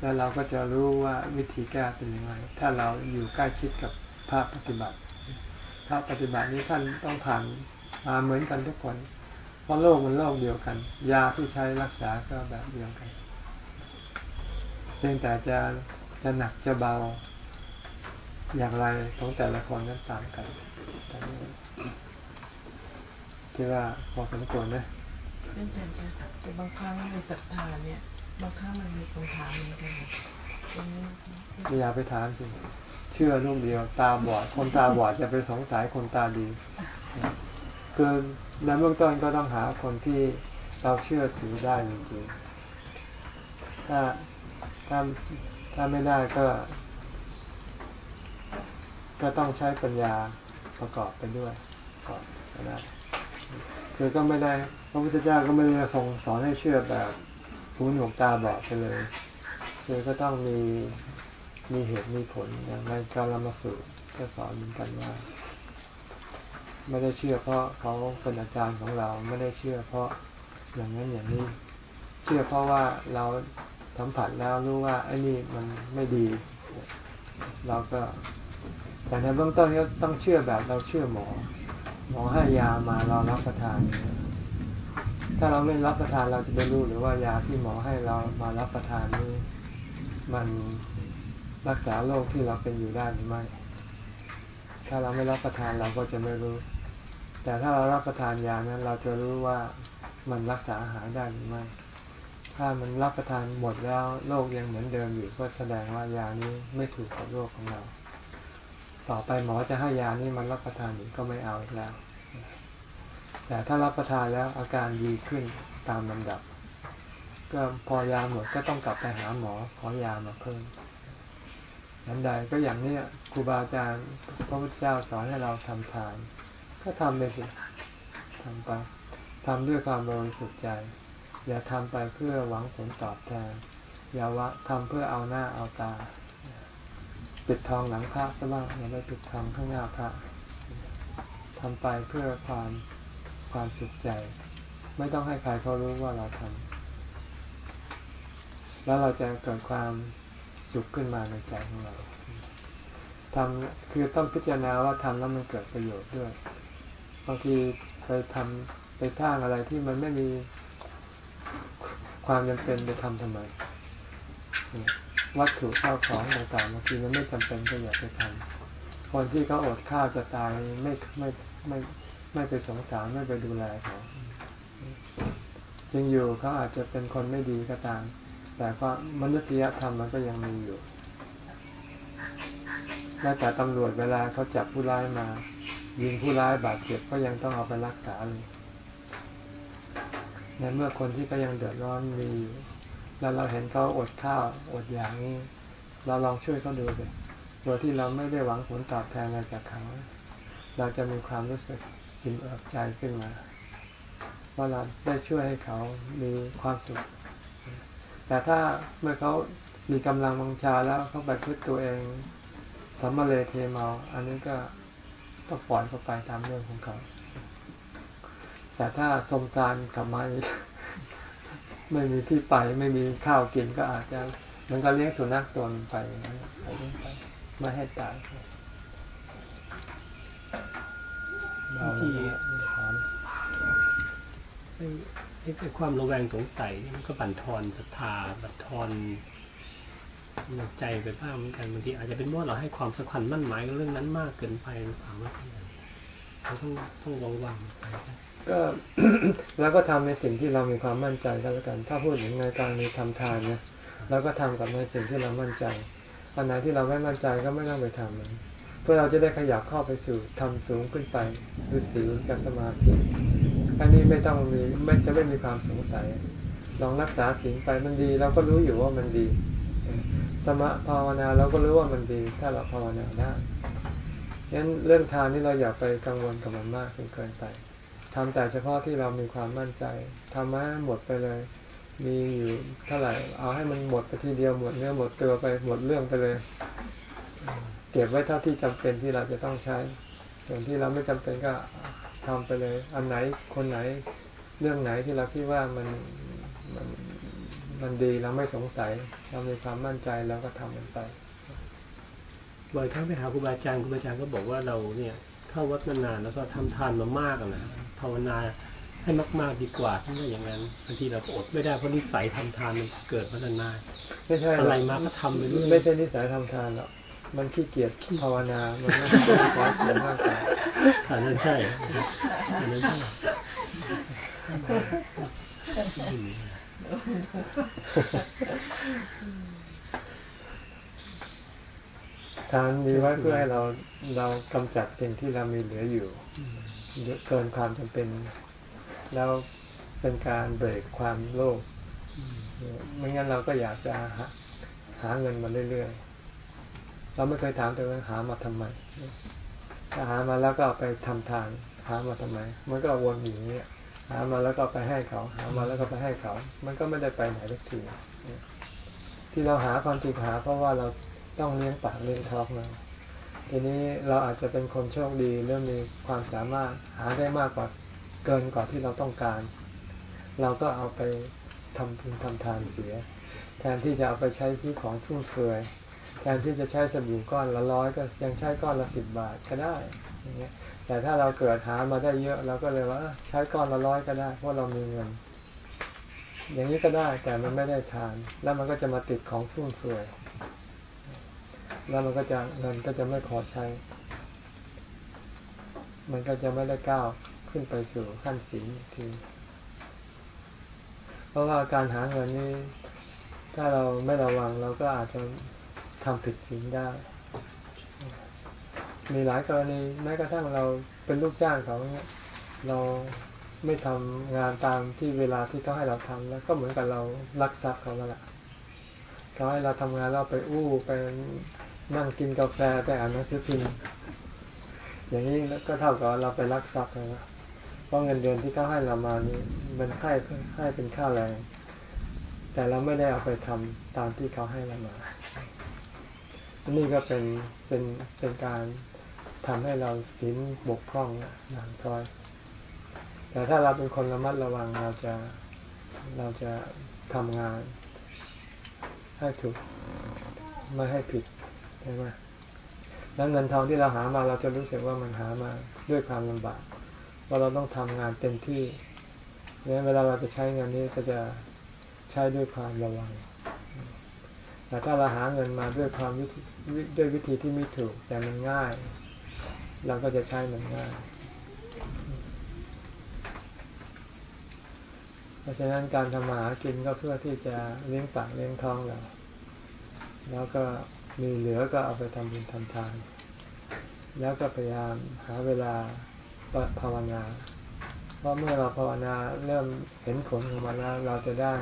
แล้วเราก็จะรู้ว่าวิธีแก้เป็นยังไง ถ้าเราอยู่ใกล้ชิดกับภาพปฏิบัติถ้าปฏิบัตินี้ท่านต้องผ่านมาเหมือนกันทุกคน เพราะโลกมันโลกเดียวกัน ยาที่ใช้รักษาก็แบบเดียวกันเพียงแต่จะจะหนักจะเบาอย่างไรของแต่ละคนนั้นต่างกัน ที่ว่าพอสมควรไหมอาจารย์คะแต่บางครั้งในศรัทธาเนี่ยบางครั้งมันมีคำถามเหมือนกันไม่อยากไปถามจริงเชื่อลูกเดียว ตาบอด คนตาบอดจะไปสงสัยคนตาดีคือในเบื้องต้นก็ต้องหาคนที่เราเชื่อถือได้จริงๆถ้าถ้าถ้าไม่ได้ก็ ก็ต้องใช้ปัญญาประกอบไปด้วยก่อนก็ได้ คือก็ไม่ได้พระพุทธเจ้าก็ไม่ได้ทรงสอนให้เชื่อแบบหูหนวกตาบอดไปเลยคือก็ต้องมีมีเหตุมีผลอย่างในการละมาสูตรก็สอนเหมือนกันว่า ไม่ได้เชื่อเพราะเขาเป็นอาจารย์ของเราไม่ได้เชื่อ เพราะอย่างนั้นอย่างนี้ เชื่อเพราะว่าเราสัมผัสแล้วรู้ว่าไอ้นี่มันไม่ดี เราก็แต่ในเบื้องต้นก็ต้องเชื่อแบบเราเชื่อหมอ หมอให้ยามาเรารับประทาน ถ้าเราไม่รับประทานเราจะไปรู้หรือว่ายาที่หมอให้เรามารับประทานนี้มันรักษาโรคที่เราเป็นอยู่ได้หรือไม่ ถ้าเราไม่รับประทานเราก็จะไม่รู้ แต่ถ้าเรารับประทานยานั้น เราจะรู้ว่ามันรักษาหายได้หรือไม่ ถ้ามันรับประทานหมดแล้วโรคยังเหมือนเดิมอยู่ก็แสดงว่ายานี้ไม่ถูกกับโรคของเรา ต่อไปหมอจะให้ยานี้มันรับประทานอีกก็ไม่เอาอีกแล้ว แต่ถ้ารับประทานแล้วอาการดีขึ้นตามลำดับ ก็พอยาหมดก็ต้องกลับไปหาหมอขอยามาเพิ่มนั้นใดก็อย่างนี้ครูบาอาจารย์พระพุทธเจ้าสอนให้เราทำทาน ก็ทำไปสิทำไปทำด้วยความบริสุทธิ์ใจ อย่าทำไปเพื่อหวังผลตอบแทน อย่าวะทำเพื่อเอาหน้าเอาตา ปิดทองหลังพระซะบ้างอย่าไปปิดทองข้างหน้าพระทำไปเพื่อความความสุขใจ ไม่ต้องให้ใครเขารู้ว่าเราทำแล้วเราจะเกิดความสุขขึ้นมาในใจของเราทำคือต้องพิจารณาว่าทำแล้วมันเกิดประโยชน์ด้วยบางทีไปทำไปสร้างอะไรที่มันไม่มีความจำเป็นไปทำทำไม วัตถุข้าของต่างๆบางทีมันไม่จำเป็นก็อย่าไปทำคนที่เขาอดข้าวจะตายไม่ไม่ไม่ไม่ไปสงสารไม่ไปดูแลเขาจริงอยู่เขาอาจจะเป็นคนไม่ดีก็ตาม แต่ก็มนุษยธรรมมันก็ยังมีอยู่แม้แต่ตำรวจเวลาเขาจับผู้ร้ายมา ยิงผู้ร้ายบาดเจ็บก็ยังต้องเอาไปรักษาเลยในเมื่อคนที่ก็ยังเดือดร้อนมีอยู่ แล้วเราเห็นเขาอดข้าวอดอย่างนี้ เราลองช่วยเขาดูสิโดยที่เราไม่ได้หวังผลตอบแทนอะไรจากเขาเราจะมีความรู้สึกอิ่มเอิบใจขึ้นมาว่าเราได้ช่วยให้เขามีความสุข แต่ถ้าเมื่อเขามีกำลังวังชาแล้วเขาไปพึ่ตัวเองสมมาเลเทเมา อันนี้ก็ต้องปล่อยเขาไปตามเรื่องของเขา แต่ถ้าสมการกลับมาอีก ไม่มีที่ไปไม่มีข้าวกินก็อาจจะมันก็เลี้ยงสุนัขตัวนไปไปเลี้ยงไปไม่ให้ตายบางทีไอ้ความระแวงสงสัยนี่มันก็บั่นทอนศรัทธาบั่นทอนใจไปบ้างเหมือนกันบางทีอาจจะเป็นเพราะเราให้ความสำคัญมั่นหมายกับเรื่องนั้นมากเกินไปหรือเปล่า เราต้องต้องระวังไปก็แล้วก็ทำในสิ่งที่เรามีความมั่นใจก็แล้วกัน ถ้าพูดถึงในการมีทำทานเนี่ยเราก็ทำกับในสิ่งที่เรามั่นใจอันไหนที่เราไม่มั่นใจก็ไม่ต้องไปทำมันเพื่อเราจะได้ขยับเข้าไปสู่ทำสูงขึ้นไปคือศีลกับสมาธิอันนี้ไม่ต้องมีไม่จะไม่มีความสงสัย ลองรักษาศีลไปมันดี เราก็รู้อยู่ว่ามันดี สมะภาวนาเราก็รู้ว่ามันดี ถ้าเราภาวนาได้ งั้นเรื่องทานนี่เราอย่าไปกังวลกับมันมากจนเกินไปทำแต่เฉพาะที่เรามีความมั่นใจทำให้หมดไปเลย มีอยู่เท่าไหร่ เอาให้มันหมดไปทีเดียวหมดเนื้อหมดตัวไปหมดเรื่องไปเลย เก็บไว้เท่าที่จำเป็นที่เราจะต้องใช้ ส่วนที่เราไม่จำเป็นก็ทำไปเลย อันไหนคนไหนเรื่องไหนที่เราคิดว่ามันมันมันดีเราไม่สงสัยเรามีความมั่นใจเราก็ทำมันไป บ่อยครั้งไปหาครูบาอาจารย์ครูบาอาจารย์ก็บอกว่าเราเนี่ยเข้าวัดนานๆแล้วก็ทำทานมามากอะนะภาวนาให้มาก ๆดีกว่าถ้าไม่อย่างนั้นบางทีเราก็อดไม่ได้เพราะนิสัยทำทานมันเกิดมานานไม่ใช่หอะไรมาก็ทำไปเรื่อยไม่ใช่นิสัยทำทานหรอกมันขี้เกียจภาวนา มันไม่ใช่ขอเสียมากกว่าๆอันนั้นใช่อันนั้นใช่อืม ทานมีไว้เพื่อให้เราเรากำจัดสิ่งที่เรามีเหลืออยู่เยอะเกินความจำเป็น แล้วเป็นการเบรกความโลภไม่งั้นเราก็อยากจะหาหาเงินมาเรื่อยๆ เราไม่เคยถามตัวเองหามาทำไมถ้าหามาแล้วก็เอาไปทำทานหามาทำไม มันก็วนอยู่อย่างเงี้ยหามาแล้วก็ไปให้เขา หามาแล้วก็ไปให้เขา มันก็ไม่ได้ไปไหนสักทีที่เราหาความจริงหาเพราะว่าเรา ต้องเลี้ยงปากเลี้ยงท้องเราทีนี้เราอาจจะเป็นคนโชคดีเรื่องมีความสามารถหาได้มากกว่าเกินกว่าที่เราต้องการ เราก็เอาไปทำบุญทำทานเสีย แทนที่จะเอาไปใช้ซื้อของฟุ่มเฟือยแทนที่จะใช้สบู่ก้อนละร้อยก็ยังใช้ก้อนละสิบบาทก็ได้อย่างเงี้ยแต่ถ้าเราเกิดหามาได้เยอะเราก็เลยว่าใช้ก้อนละร้อยก็ได้ เพราะเรามีเงิน อย่างนี้ก็ได้แต่มันไม่ได้ทาน แล้วมันก็จะมาติดของฟุ่มเฟือย แล้วมันก็จะเงินก็จะไม่พอใช้ มันก็จะไม่ได้ก้าวขึ้นไปสู่ขั้นศีลทีเพราะว่าการหาเงินนี้ ถ้าเราไม่ระวังเราก็อาจจะทำผิดศีลได้ มีหลายกรณีแม้กระทั่งเราเป็นลูกจ้างเขาเนี่ยเราไม่ทำงานตามที่เวลาที่เขาให้เราทำแล้วก็เหมือนกับเราลักทรัพย์เขาแล้วล่ะเขาให้เราทำงานเราไปอู้ไป นั่งกินกาแฟไปอ่านหนังสือพิมพ์อย่างนี้ก็เท่ากับเราไปลักทรัพย์นะเพราะเงินเดือนที่เขาให้เรามานี่มันให้ให้เป็นค่าแรง แต่เราไม่ได้เอาไปทำตามที่เขาให้เรามา นี่ก็เป็นเป็นเป็นการทำให้เราศีลบกพร่องนะอย่างพร้อย แต่ถ้าเราเป็นคนระมัดระวังเราจะเราจะทำงาน ให้ถูกไม่ให้ผิด ใช่ไหมแล้วเงินทองที่เราหามาเราจะรู้สึกว่ามันหามาด้วยความลำบากเพราะเราต้องทำงานเต็มที่เนี่ยเวลาเราจะใช้เงินนี้ก็จะใช้ด้วยความระวัง แต่ถ้าเราหาเงินมาด้วยความวิธีด้วยวิธีที่ไม่ถูก แต่มันง่าย เราก็จะใช้มันง่าย เพราะฉะนั้นการทำมาหากินก็เพื่อที่จะเลี้ยงปากเลี้ยงท้องเรา แล้วก็ มีเหลือก็เอาไปทำบุญทำทาน แล้วก็พยายามหาเวลาภาวนา เพราะเมื่อเราภาวนาเริ่มเห็นผลของมันแล้วเราจะได้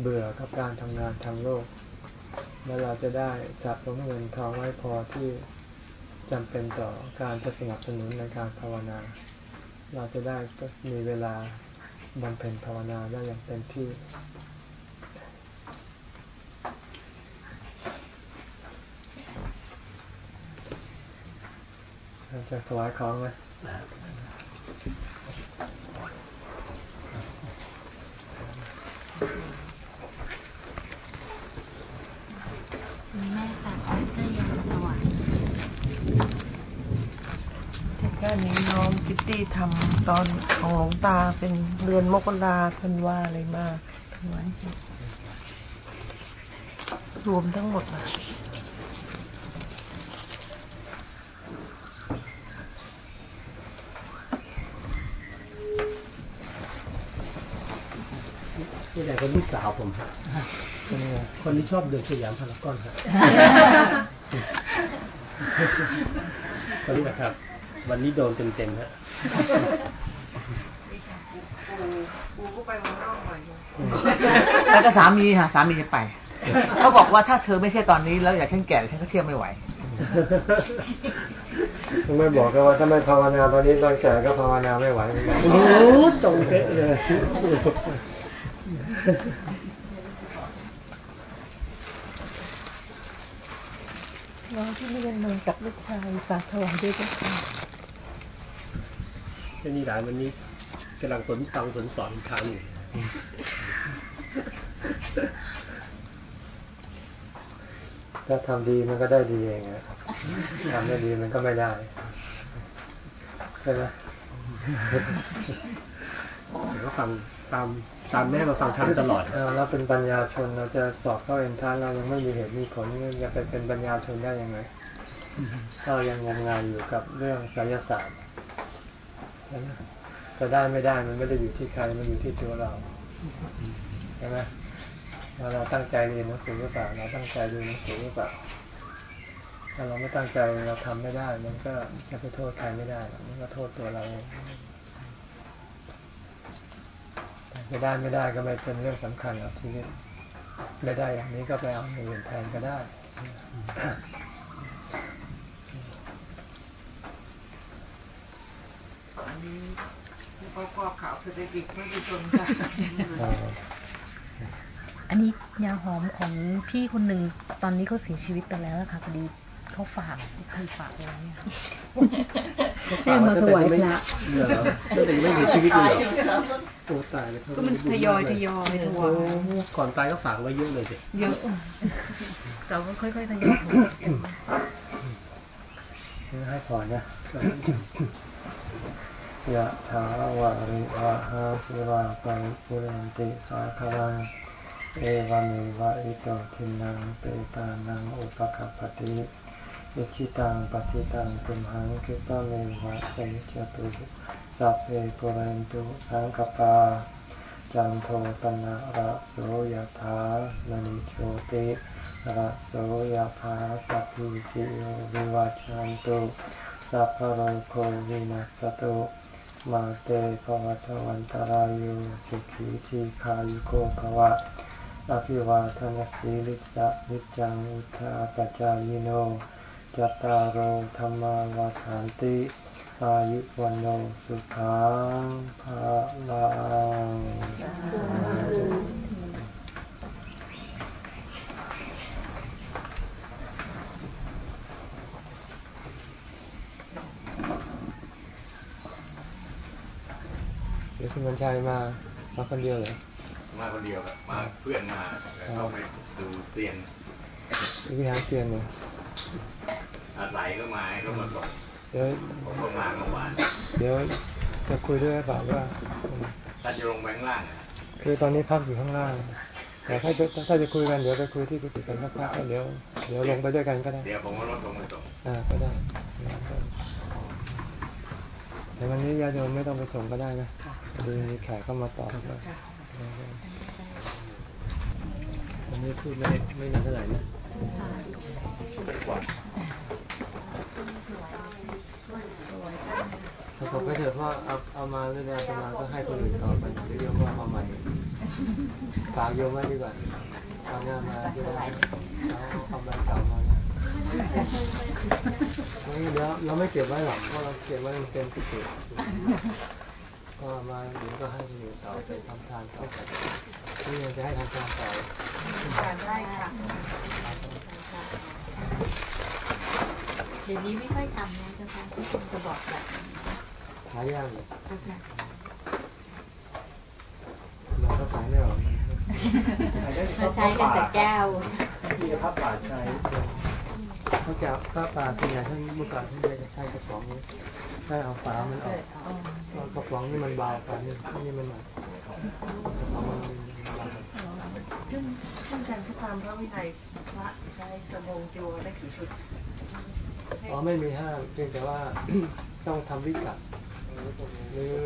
เบื่อกับการทำงานทางโลก แล้วเราจะได้สะสมเงินทองไว้พอที่จำเป็นต่อการจะสนับสนุนในการภาวนา เราจะได้มีเวลาบำเพ็ญภาวนาได้อย่างเต็มที่ เรา จะถวายของไหมแม่ฝากออสเตรเลียถวายแค่นี้น้องคิตตี้ทำตอนของหลวงตาเป็นเดือนมกราธันวาอะไรมากถวายรวมทั้งหมดอะ นี่แหละเป็นลูกสาวผมฮะเป็นไงคนที่ชอบเดินสยามพารากอนฮะคนนี้นะครับ วันนี้โดนเต็มๆฮะปูปูก็ไปเมืองนอกหน่อยแล้วก็สามีค่ะสามีจะไปเขาบอกว่าถ้าเธอไม่เชื่อตอนนี้แล้วอย่าฉันแก่ฉันก็เชื่อไม่ไหวต้องไม่บอกกันว่าถ้าไม่ภาวนาตอนนี้ตอนแก่ก็ภาวนาไม่ไหวเหมือนกันโอ้โหตรงเป๊ะเลย น้องที่เรียนมากับลูกชายฝากถวายด้วยจ้ะค่ะที่นี่หลานวันนี้กำลังสนฟังสนสอนอีกครั้งหนึ่งถ้าทำดีมันก็ได้ดีเองอะทำไม่ดีมันก็ไม่ได้ใช่ไหมแต่ก็ฟัง ตามตามแม่มาฟังธรรมตลอดเอาแล้วเป็นปัญญาชนเราจะสอบเข้าเอ็นทานเรายังไม่มีเหตุมีผลนี่จะไปเป็นปัญญาชนได้ยังไงถ้าเรายังงมงายอยู่กับเรื่องไสยศาสตร์ใช่ไหมจะได้ไม่ได้มันไม่ได้อยู่ที่ใครมันอยู่ที่ตัวเราใช่ไหมว่าเราตั้งใจเรียนหนังสือหรือเปล่าเราตั้งใจดูหนังสือหรือเปล่าถ้าเราไม่ตั้งใจเราทำไม่ได้ มันก็จะไปโทษใครไม่ได้หรอกมันก็โทษตัวเราเองแต่ จะได้ไม่ได้ก็ไม่เป็นเรื่องสำคัญหรอกชีวิตไม่ได้อย่างนี้ก็ไปเอาอย่างอื่นแทนก็ได้อันนี้พ่อพ่อข่าวเศรษฐกิจไม่ได้จนค่ะอันนี้ยาหอมของพี่คนหนึ่งตอนนี้เขาเสียชีวิตไปแล้วอะค่ะพอดี เขาฝากเคยฝากเอาไว้อะฝากไว้ตั้งแต่ยังไม่เหรอตั้งแต่ยังไม่เสียชีวิตเลยเหรอโอ้ตายเลยก็มันทยอยทยอยถวายโอ้ก่อนตายก็ฝากไว้เยอะเลยสิเยอะเราก็ค่อยๆทยอยให้พอนะยะถาวะริวะหาสิวะปริปุเรนติสาคารังเอวเมวะอิโตทินังเปตานังอุปกัปปติ อิชิตังปฏิตังตุมหังคิปะเมวะสมิจจตุสัพเพปเรนตุสังกปา จันโทปนะระโสยถามณิโชติระโสยถาสัพพิติโยวิวัจจันตุสัพพโรโควินัสตุมาเตภวัตวันตรายโยสุขีทีขายุโกภวะอภิวาทนาสีลิสะนิจจังอุทาปจายโน จตารโอธรรมวาทานติอายุวันโนสุขังภาลังเดี๋ยวคุณบรรชัยมา มาคนเดียวเลยมาคนเดียวครับมาเพื่อนมาแล้วเข้าไปดูเซียนไปหาเซียนเลย อาศัยก็มาให้เขามาส่งเดี๋ยวผมก็มาเมื่อวานเดี๋ยวจะคุยด้วยหรือเปล่าว่าท่านจะลงไปข้างล่างอะคือตอนนี้พักอยู่ข้างล่างแต่ถ้าจะถ้าจะคุยกันเดี๋ยวไปคุยที่กุฏิกันสักพักแล้วเดี๋ยวเดี๋ยวลงไปด้วยกันก็ได้เดี๋ยวผมก็รถลงไปส่งอ่าก็ได้แต่วันนี้ญาติโยมไม่ต้องไปส่งก็ได้นะดูมีแขกเข้ามาตอบก็วันนี้พูดไม่ไม่นานเท่าไหร่นะถ้า ผมไปเถอะเพราะเอาเอามาเรื่อยๆจะมาก็ให้คนอื่นต่อไปเดี๋ยวโยมก็เอามาใหม่ฝากโยมไว้ดีกว่าตอนหน้ามาจะได้เอาคำใบเก่ามานะไม่เดี๋ยวเราไม่เก็บไว้หรอกเพราะเราเก็บไว้มันเป็นพิเศษก็มาเดี๋ยวก็ให้คนอื่นต่อไปทำทานต่อไปนี่ยังจะให้ทำทานต่อการได้ค่ะเดี๋ยวนี้ไม่ค่อยทำนะเจ้าค่ะที่คุณจะบอกแบบ หายากเลยเจ้าค่ะเราก็ขายไม่ออกมาใช้กันแต่แก้วมีพระป่าใช้เขาจะข้าวปลาส่วนใหญ่ท่านเมื่อก่อนท่านจะใช้กระป๋องนี้ถ้าเอาฝามันออกเพราะกระป๋องนี่มันเบากว่านี่นี่มันหนักกระป๋องมันเบาท่านท่านอาจารย์ถ้าตามพระวินัยพระใช้สบงจีวรได้กี่ชุดอ๋อไม่มีห้ามเพียงแต่ว่าต้องทำวิกัด หรือ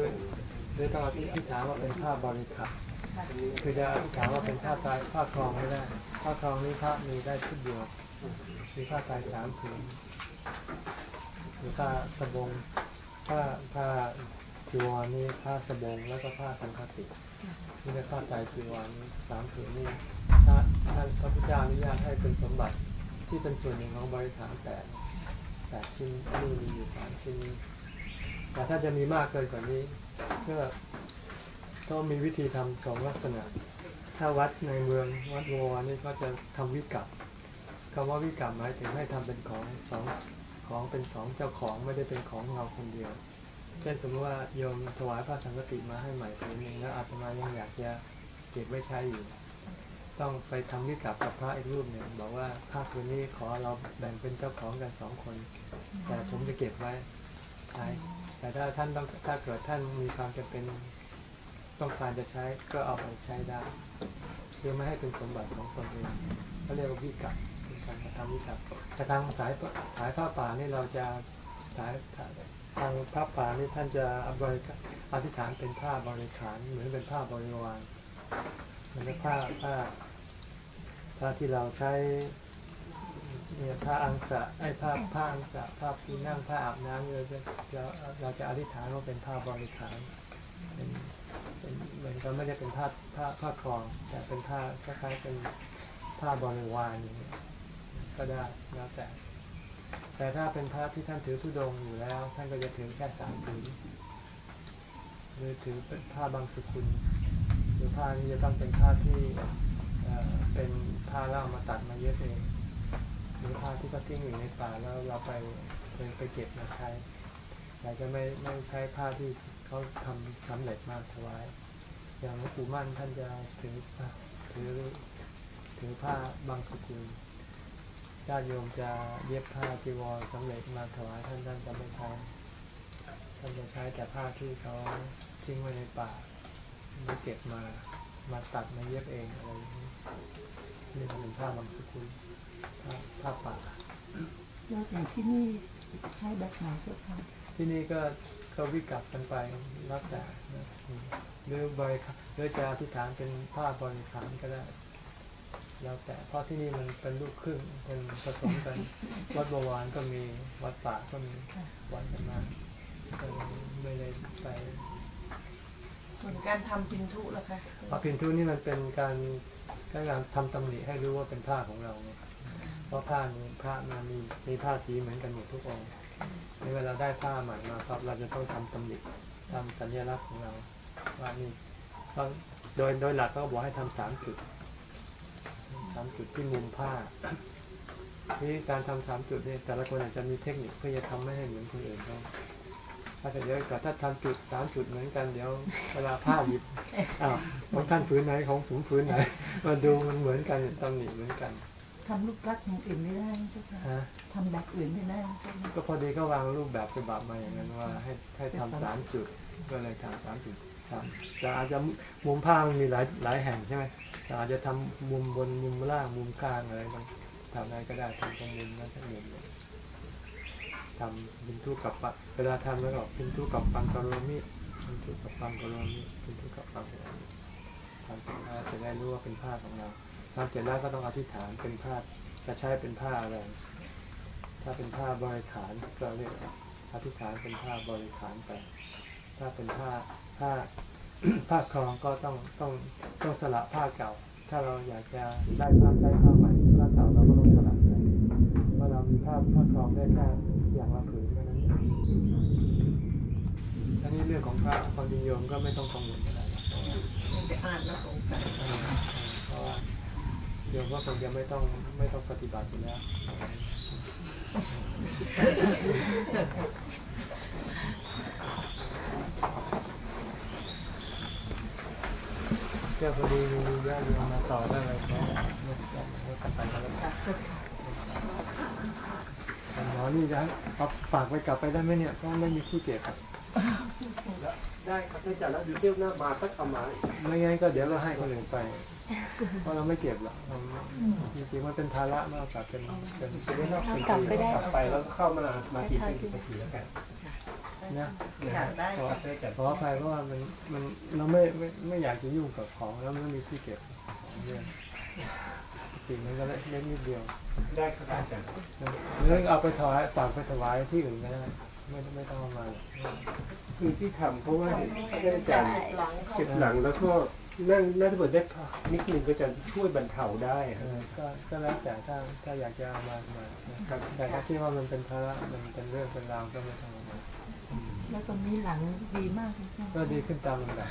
หรือต้องอธิษฐานว่าเป็นผ้าบริขารคือจะอธิษฐานว่าเป็นผ้าตายผ้าครองไม่ได้ผ้าครองนี้พระมีได้ชุดเดียวมีผ้าตายสามผืนหรือผ้าสบงผ้าผ้าจีวรนี่ผ้าสบงแล้วก็ผ้าสังฆตินี่เป็นผ้าตายจีวรนี่สามผืนนี่ถ้าท่านพระพุทธเจ้าอนุญาตให้เป็นสมบัติที่เป็นส่วนหนึ่งของบริขารแต่แปดชิ้นนี่มีอยู่สามชิ้นนี้ แต่ถ้าจะมีมากเกินกว่านี้ก็ต้องมีวิธีทำสองลักษณะ ถ้าวัดในเมืองวัดโววานี่ก็จะทำวิกัปคำว่าวิกัปหมายถึงให้ทำเป็นของสองของเป็นสองเจ้าของไม่ได้เป็นของเราคนเดียว เช่นสมมติว่าโยมถวายพระสังฆติมาให้ใหม่ผืนหนึ่งแล้วอาตมายังอยากจะเก็บไว้ใช้อยู่ ต้องไปทำวิกัปกับพระอีกรูปหนึ่งบอกว่าผ้าผืนนี้ขอเราแบ่งเป็นเจ้าของกันสองคน แต่ผมจะเก็บไว้ใช้ แต่ถ้าท่านต้องถ้าเกิดท่านมีความจำเป็นต้องการจะใช้ก็เอาไปใช้ได้คือไม่ให้เป็นสมบัติของตนเองเขาเรียกว่าวิกัปเป็นการกระทำวิกัปแต่ทางสายสายผ้าป่านี่เราจะสายทางผ้าป่านี่ท่านจะบริอธิษฐานเป็นผ้าบริขารเหมือนเป็นผ้าบริวารเหมือนเป็นผ้าผ้าผ้าที่เราใช้ เนี่ยผ้าอังสะไอ้ผ้าผ้าอังสะผ้าที่นั่งผ้าอาบน้ำเราจะเราเราจะอธิษฐานว่าเป็นผ้าบริขารเป็นเป็นเหมือนกับไม่ได้เป็นผ้าผ้าผ้าครอง แต่เป็นผ้าคล้ายๆเป็นผ้าบริวารอย่างเงี้ยก็ได้แล้วแต่ แต่ถ้าเป็นพระที่ท่านถือธุดงอยู่แล้ว ท่านก็จะถือแค่สามผืนหรือถือเป็นผ้าบางสกุลหรือผ้านี้จะต้องเป็นผ้าที่เป็นผ้าแล้วเอามาตัดมาเย็บเอง หรือผ้าที่เขาทิ้งอยู่ในป่าแล้วเราไปไปไปเก็บมาใช้เราจะไม่ไม่ใช้ผ้าที่เขาทำสำเร็จมาถวาย อย่างหลวงปู่มั่นท่านจะถือถือถือผ้าบางสกุลญาติโยมจะเย็บผ้าจีวรสำเร็จมาถวายท่านท่านจะไม่ใช้ท่านจะใช้แต่ผ้าที่เขาทิ้งไว้ในป่าหรือเก็บมามาตัดมาเย็บเองอะไรอย่างนี้นี่เป็นผ้าบางสกุล ผ้าผ้าป่าแล้วอย่างที่นี่ใช้แบบไหนเจ้าค่ะที่นี่ก็ก็วิกลับกันไปรับแต่นะอืมหรือบริขารหรือจะอธิษฐานเป็นผ้าบริขารก็ได้ แล้วแต่เพราะที่นี่มันเป็นลูกครึ่งเป็นผสมกันวัดบวรก็มีวัดป่าก็มีวัดกันมาก็เลยไม่ได้ไปส่วนการทำพินทุล่ะคะพระพินทุนี่มันเป็นการการทำตำหนิให้รู้ว่าเป็นผ้าของเราไง เพราะผ้านี้ผ้ามันมีมีผ้าสีเหมือนกันหมดทุกองค์ในเวลาได้ผ้าใหม่มาครับเราจะต้องทำตำหนิทำสัญลักษณ์ของเราว่านี่ต้องโดยโดยหลักก็บอกให้ทำสามจุดสามจุดที่มุมผ้านี่การทำสามจุดเนี่ยแต่ละคนอาจจะมีเทคนิคเพื่อจะทำไม่ให้เหมือนคนอื่นเขาถ้าจะเยอะกว่าถ้าทำจุดสามจุดเหมือนกันเดี๋ยวเวลาผ้าหยิบอ้าวของท่านผืนไหนของผมผืนไหนมาดูมันเหมือนกันตำหนิเหมือนกัน ทำลูกรักอย่างอื่นไม่ได้ใช่ไหมฮะทำแบบอื่นไม่ได้ใช่ไหมก็พอดีก็วางรูปแบบฉบับมาอย่างนั้นว่า ให้ให้ทำสามจุดก็เลยทำสามจุดทำแต่อาจจะมุมผ้ามันมีหลายหลายแห่งใช่ไหมแต่อาจจะทำมุมบนมุมล่างมุมกลางอะไรบางทำอะไรก็ได้ทำตรงมุมนั้นทั้งมุมเลยทำพินทุกับปะเวลาทำแล้วก็พินทุกับปังกะโรมิพินทุกับปังกะโรมิพินทุกับปังกะโรมิทำเสร็จแล้วจะได้รู้ว่าเป็นผ้าของเรา ทำเสร็จแล้วก็ต้องอธิษฐานเป็นผ้าจะใช้เป็นผ้าอะไร ถ้าเป็นผ้าบริขารก็เรียกอธิษฐานเป็นผ้าบริขารไป ถ้าเป็นผ้าผ้าผ้าครองก็ต้องต้องต้องสละผ้าเก่า ถ้าเราอยากจะได้ผ้าใช้ผ้าใหม่ผ้าเก่าเราก็ต้องสละไปเพราะเรามีผ้าผ้าครองได้แค่อย่างละผืนเท่านั้นเองอันนี้เรื่องของพระความจริงโยมก็ไม่ต้องกังวลอะไรหรอกไปอ่านแล้วสงสัย โยมก็คงจะไม่ต้องไม่ต้องปฏิบัติอยู่แล้วเจ้าพอดีมีญาติโยมมาต่อได้เลยเขาไม่ไม่กันไปกันแล้วแต่หมอนี่จะเอาฝากไปกลับไปได้ไหมเนี่ยเพราะไม่มีที่เก็บอะ ได้ครับอาจารย์แล้วอยู่เที่ยวหน้ามาก็เอามาไม่งั้นก็เดี๋ยวเราให้คนอื่นไป เพราะเราไม่เก็บหรอกเราจริงๆมันเป็นภาระมากกว่าเป็นเป็นจะได้นอกเป็นกลับไปได้กลับไปแล้วก็เข้ามามาทีเป็นนาทีแล้วกันนะอยากได้ขอขออภัยเพราะว่ามันมันเราไม่ไม่ไม่อยากจะยุ่งกับของแล้วไม่มีที่เก็บของเยอะจริงมันก็เล็กนิดเดียว ได้ครับอาจารย์หรือเอาไปถวายฝากไปถวายที่อื่นก็ได้ ไม่ไม่ต้องเอามา คือที่ทำเพราะว่าเห็นท่านอาจารย์เก็บหลังแล้วก็นั่งนั่งถ้าเกิดได้พักนิดนึงก็จะช่วยบรรเทาได้เออก็ก็แล้วแต่ถ้าถ้าอยากจะเอามามานะครับแต่ถ้าคิดว่ามันเป็นภาระมันเป็นเรื่องเป็นราวก็ไม่ต้องเอามาแล้วตอนนี้หลังดีมากเลยใช่ไหมก็ดีขึ้นตามลำดับ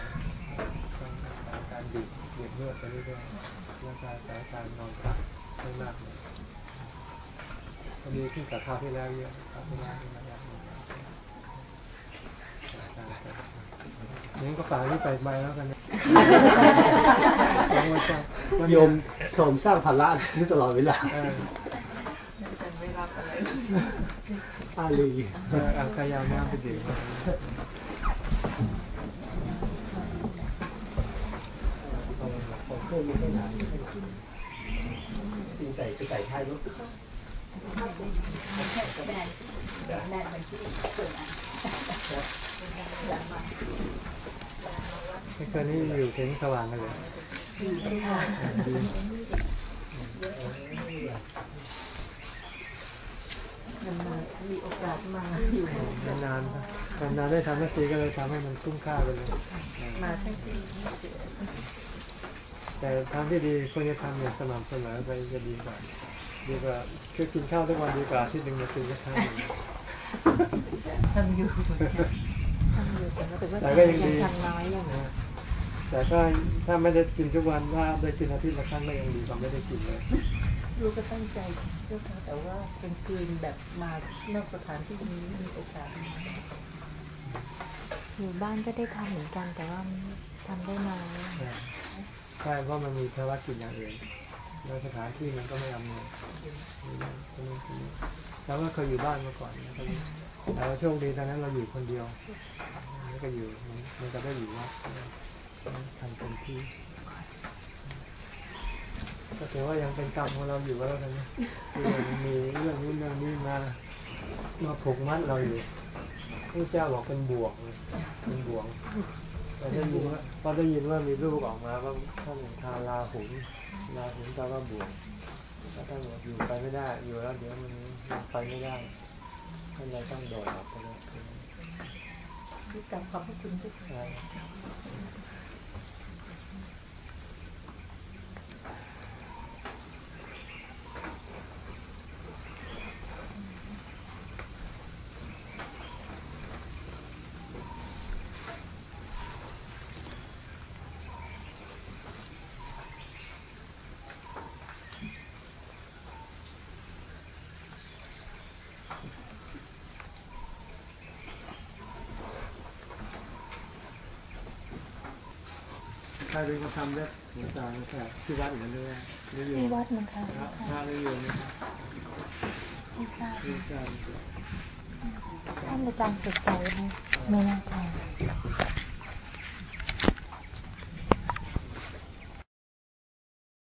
การบีบบีบนวดไปเรื่อยๆร่างกายสายการนอนพักไม่มากเลยก็ดีขึ้นจากคราวที่แล้วเยอะคราวที่แล้ว ที่มาแล้วนี่ก็ฝากนี่ไปไปแล้วกันนะว่าจะโยมโสมสร้างภาระนี่ตลอดเวลาเออจะไม่รับอะไรอาลีเออเอากายามาไปดื่มของเครื่องไม่ค่อยหนาตีใส่ไปใส่ท้ายรถไม่เคยนี่อยู่ถึงสว่างกันเลยดีมันมามีโอกาสมาอยู่นานๆนานๆได้ทำสักทีก็เลยทำให้มันคุ้มค่าไปเลยมาทั้งที่แต่ทางที่ดีควรจะทำอย่างสม่ำเสมอไปจะดีกว่าดีกว่าคือกินข้าวทุกวันดีกว่าที่หนึ่งมากินแค่ครั้ง หนึ่งทำอยู่ทำอยู่แต่ว่าแต่ว่าแต่ก็ยังดีทำน้อยอยู่นะแต่ถ้าถ้าไม่ได้กินทุกวันถ้าได้กินอาทิตย์ละครั้งก็ยังดีกว่าไม่ได้กินเลยลูกก็ตั้งใจเจ้าค่ะแต่ว่ากลางคืนแบบมานอกสถานที่นี้ไม่มีโอกาสมาอยู่บ้านก็ได้ทำเหมือนกันแต่ว่าทำได้น้อยใช่เพราะมันมีภารกิจอย่างอื่นแล้วสถานที่มันก็ไม่อำนวย แล้วก็เคยอยู่บ้านมาก่อนนะแต่ว่าโชคดีตอนนั้นเราอยู่คนเดียวแล้วก็อยู่มันก็ได้อยู่วัดทำเต็มที่ก็ถือว่ายังเป็นกรรมของเราอยู่ก็แล้วกันนะที่ยังมีเรื่องนู้นเรื่องนี้มามาผูกมัดเราอยู่พระเจ้าบอกเป็นบ่วงเลยเป็นบ่วงเราได้ยินว่าพอได้ยินว่ามีลูกออกมาว่าท่านทาลาหุนลาหุนแปลว่าบ่วง แล้วท่านบอกอยู่ไปไม่ได้ อยู่แล้วเดี๋ยวมันไปไม่ได้ท่านเลยต้องโดดออกไปเลยคือกลับขอบพระคุณทุกท่าน รเป็นคนทำเล็บหลวงตาแต่ที่วัดเหมือนด้วยหรืออยู่ที่วัดเหมือนกันพระพระหรืออยู่นะครับไม่ทราบที่การท่านอาจารย์สุดใจไหมไม่แน่ใจ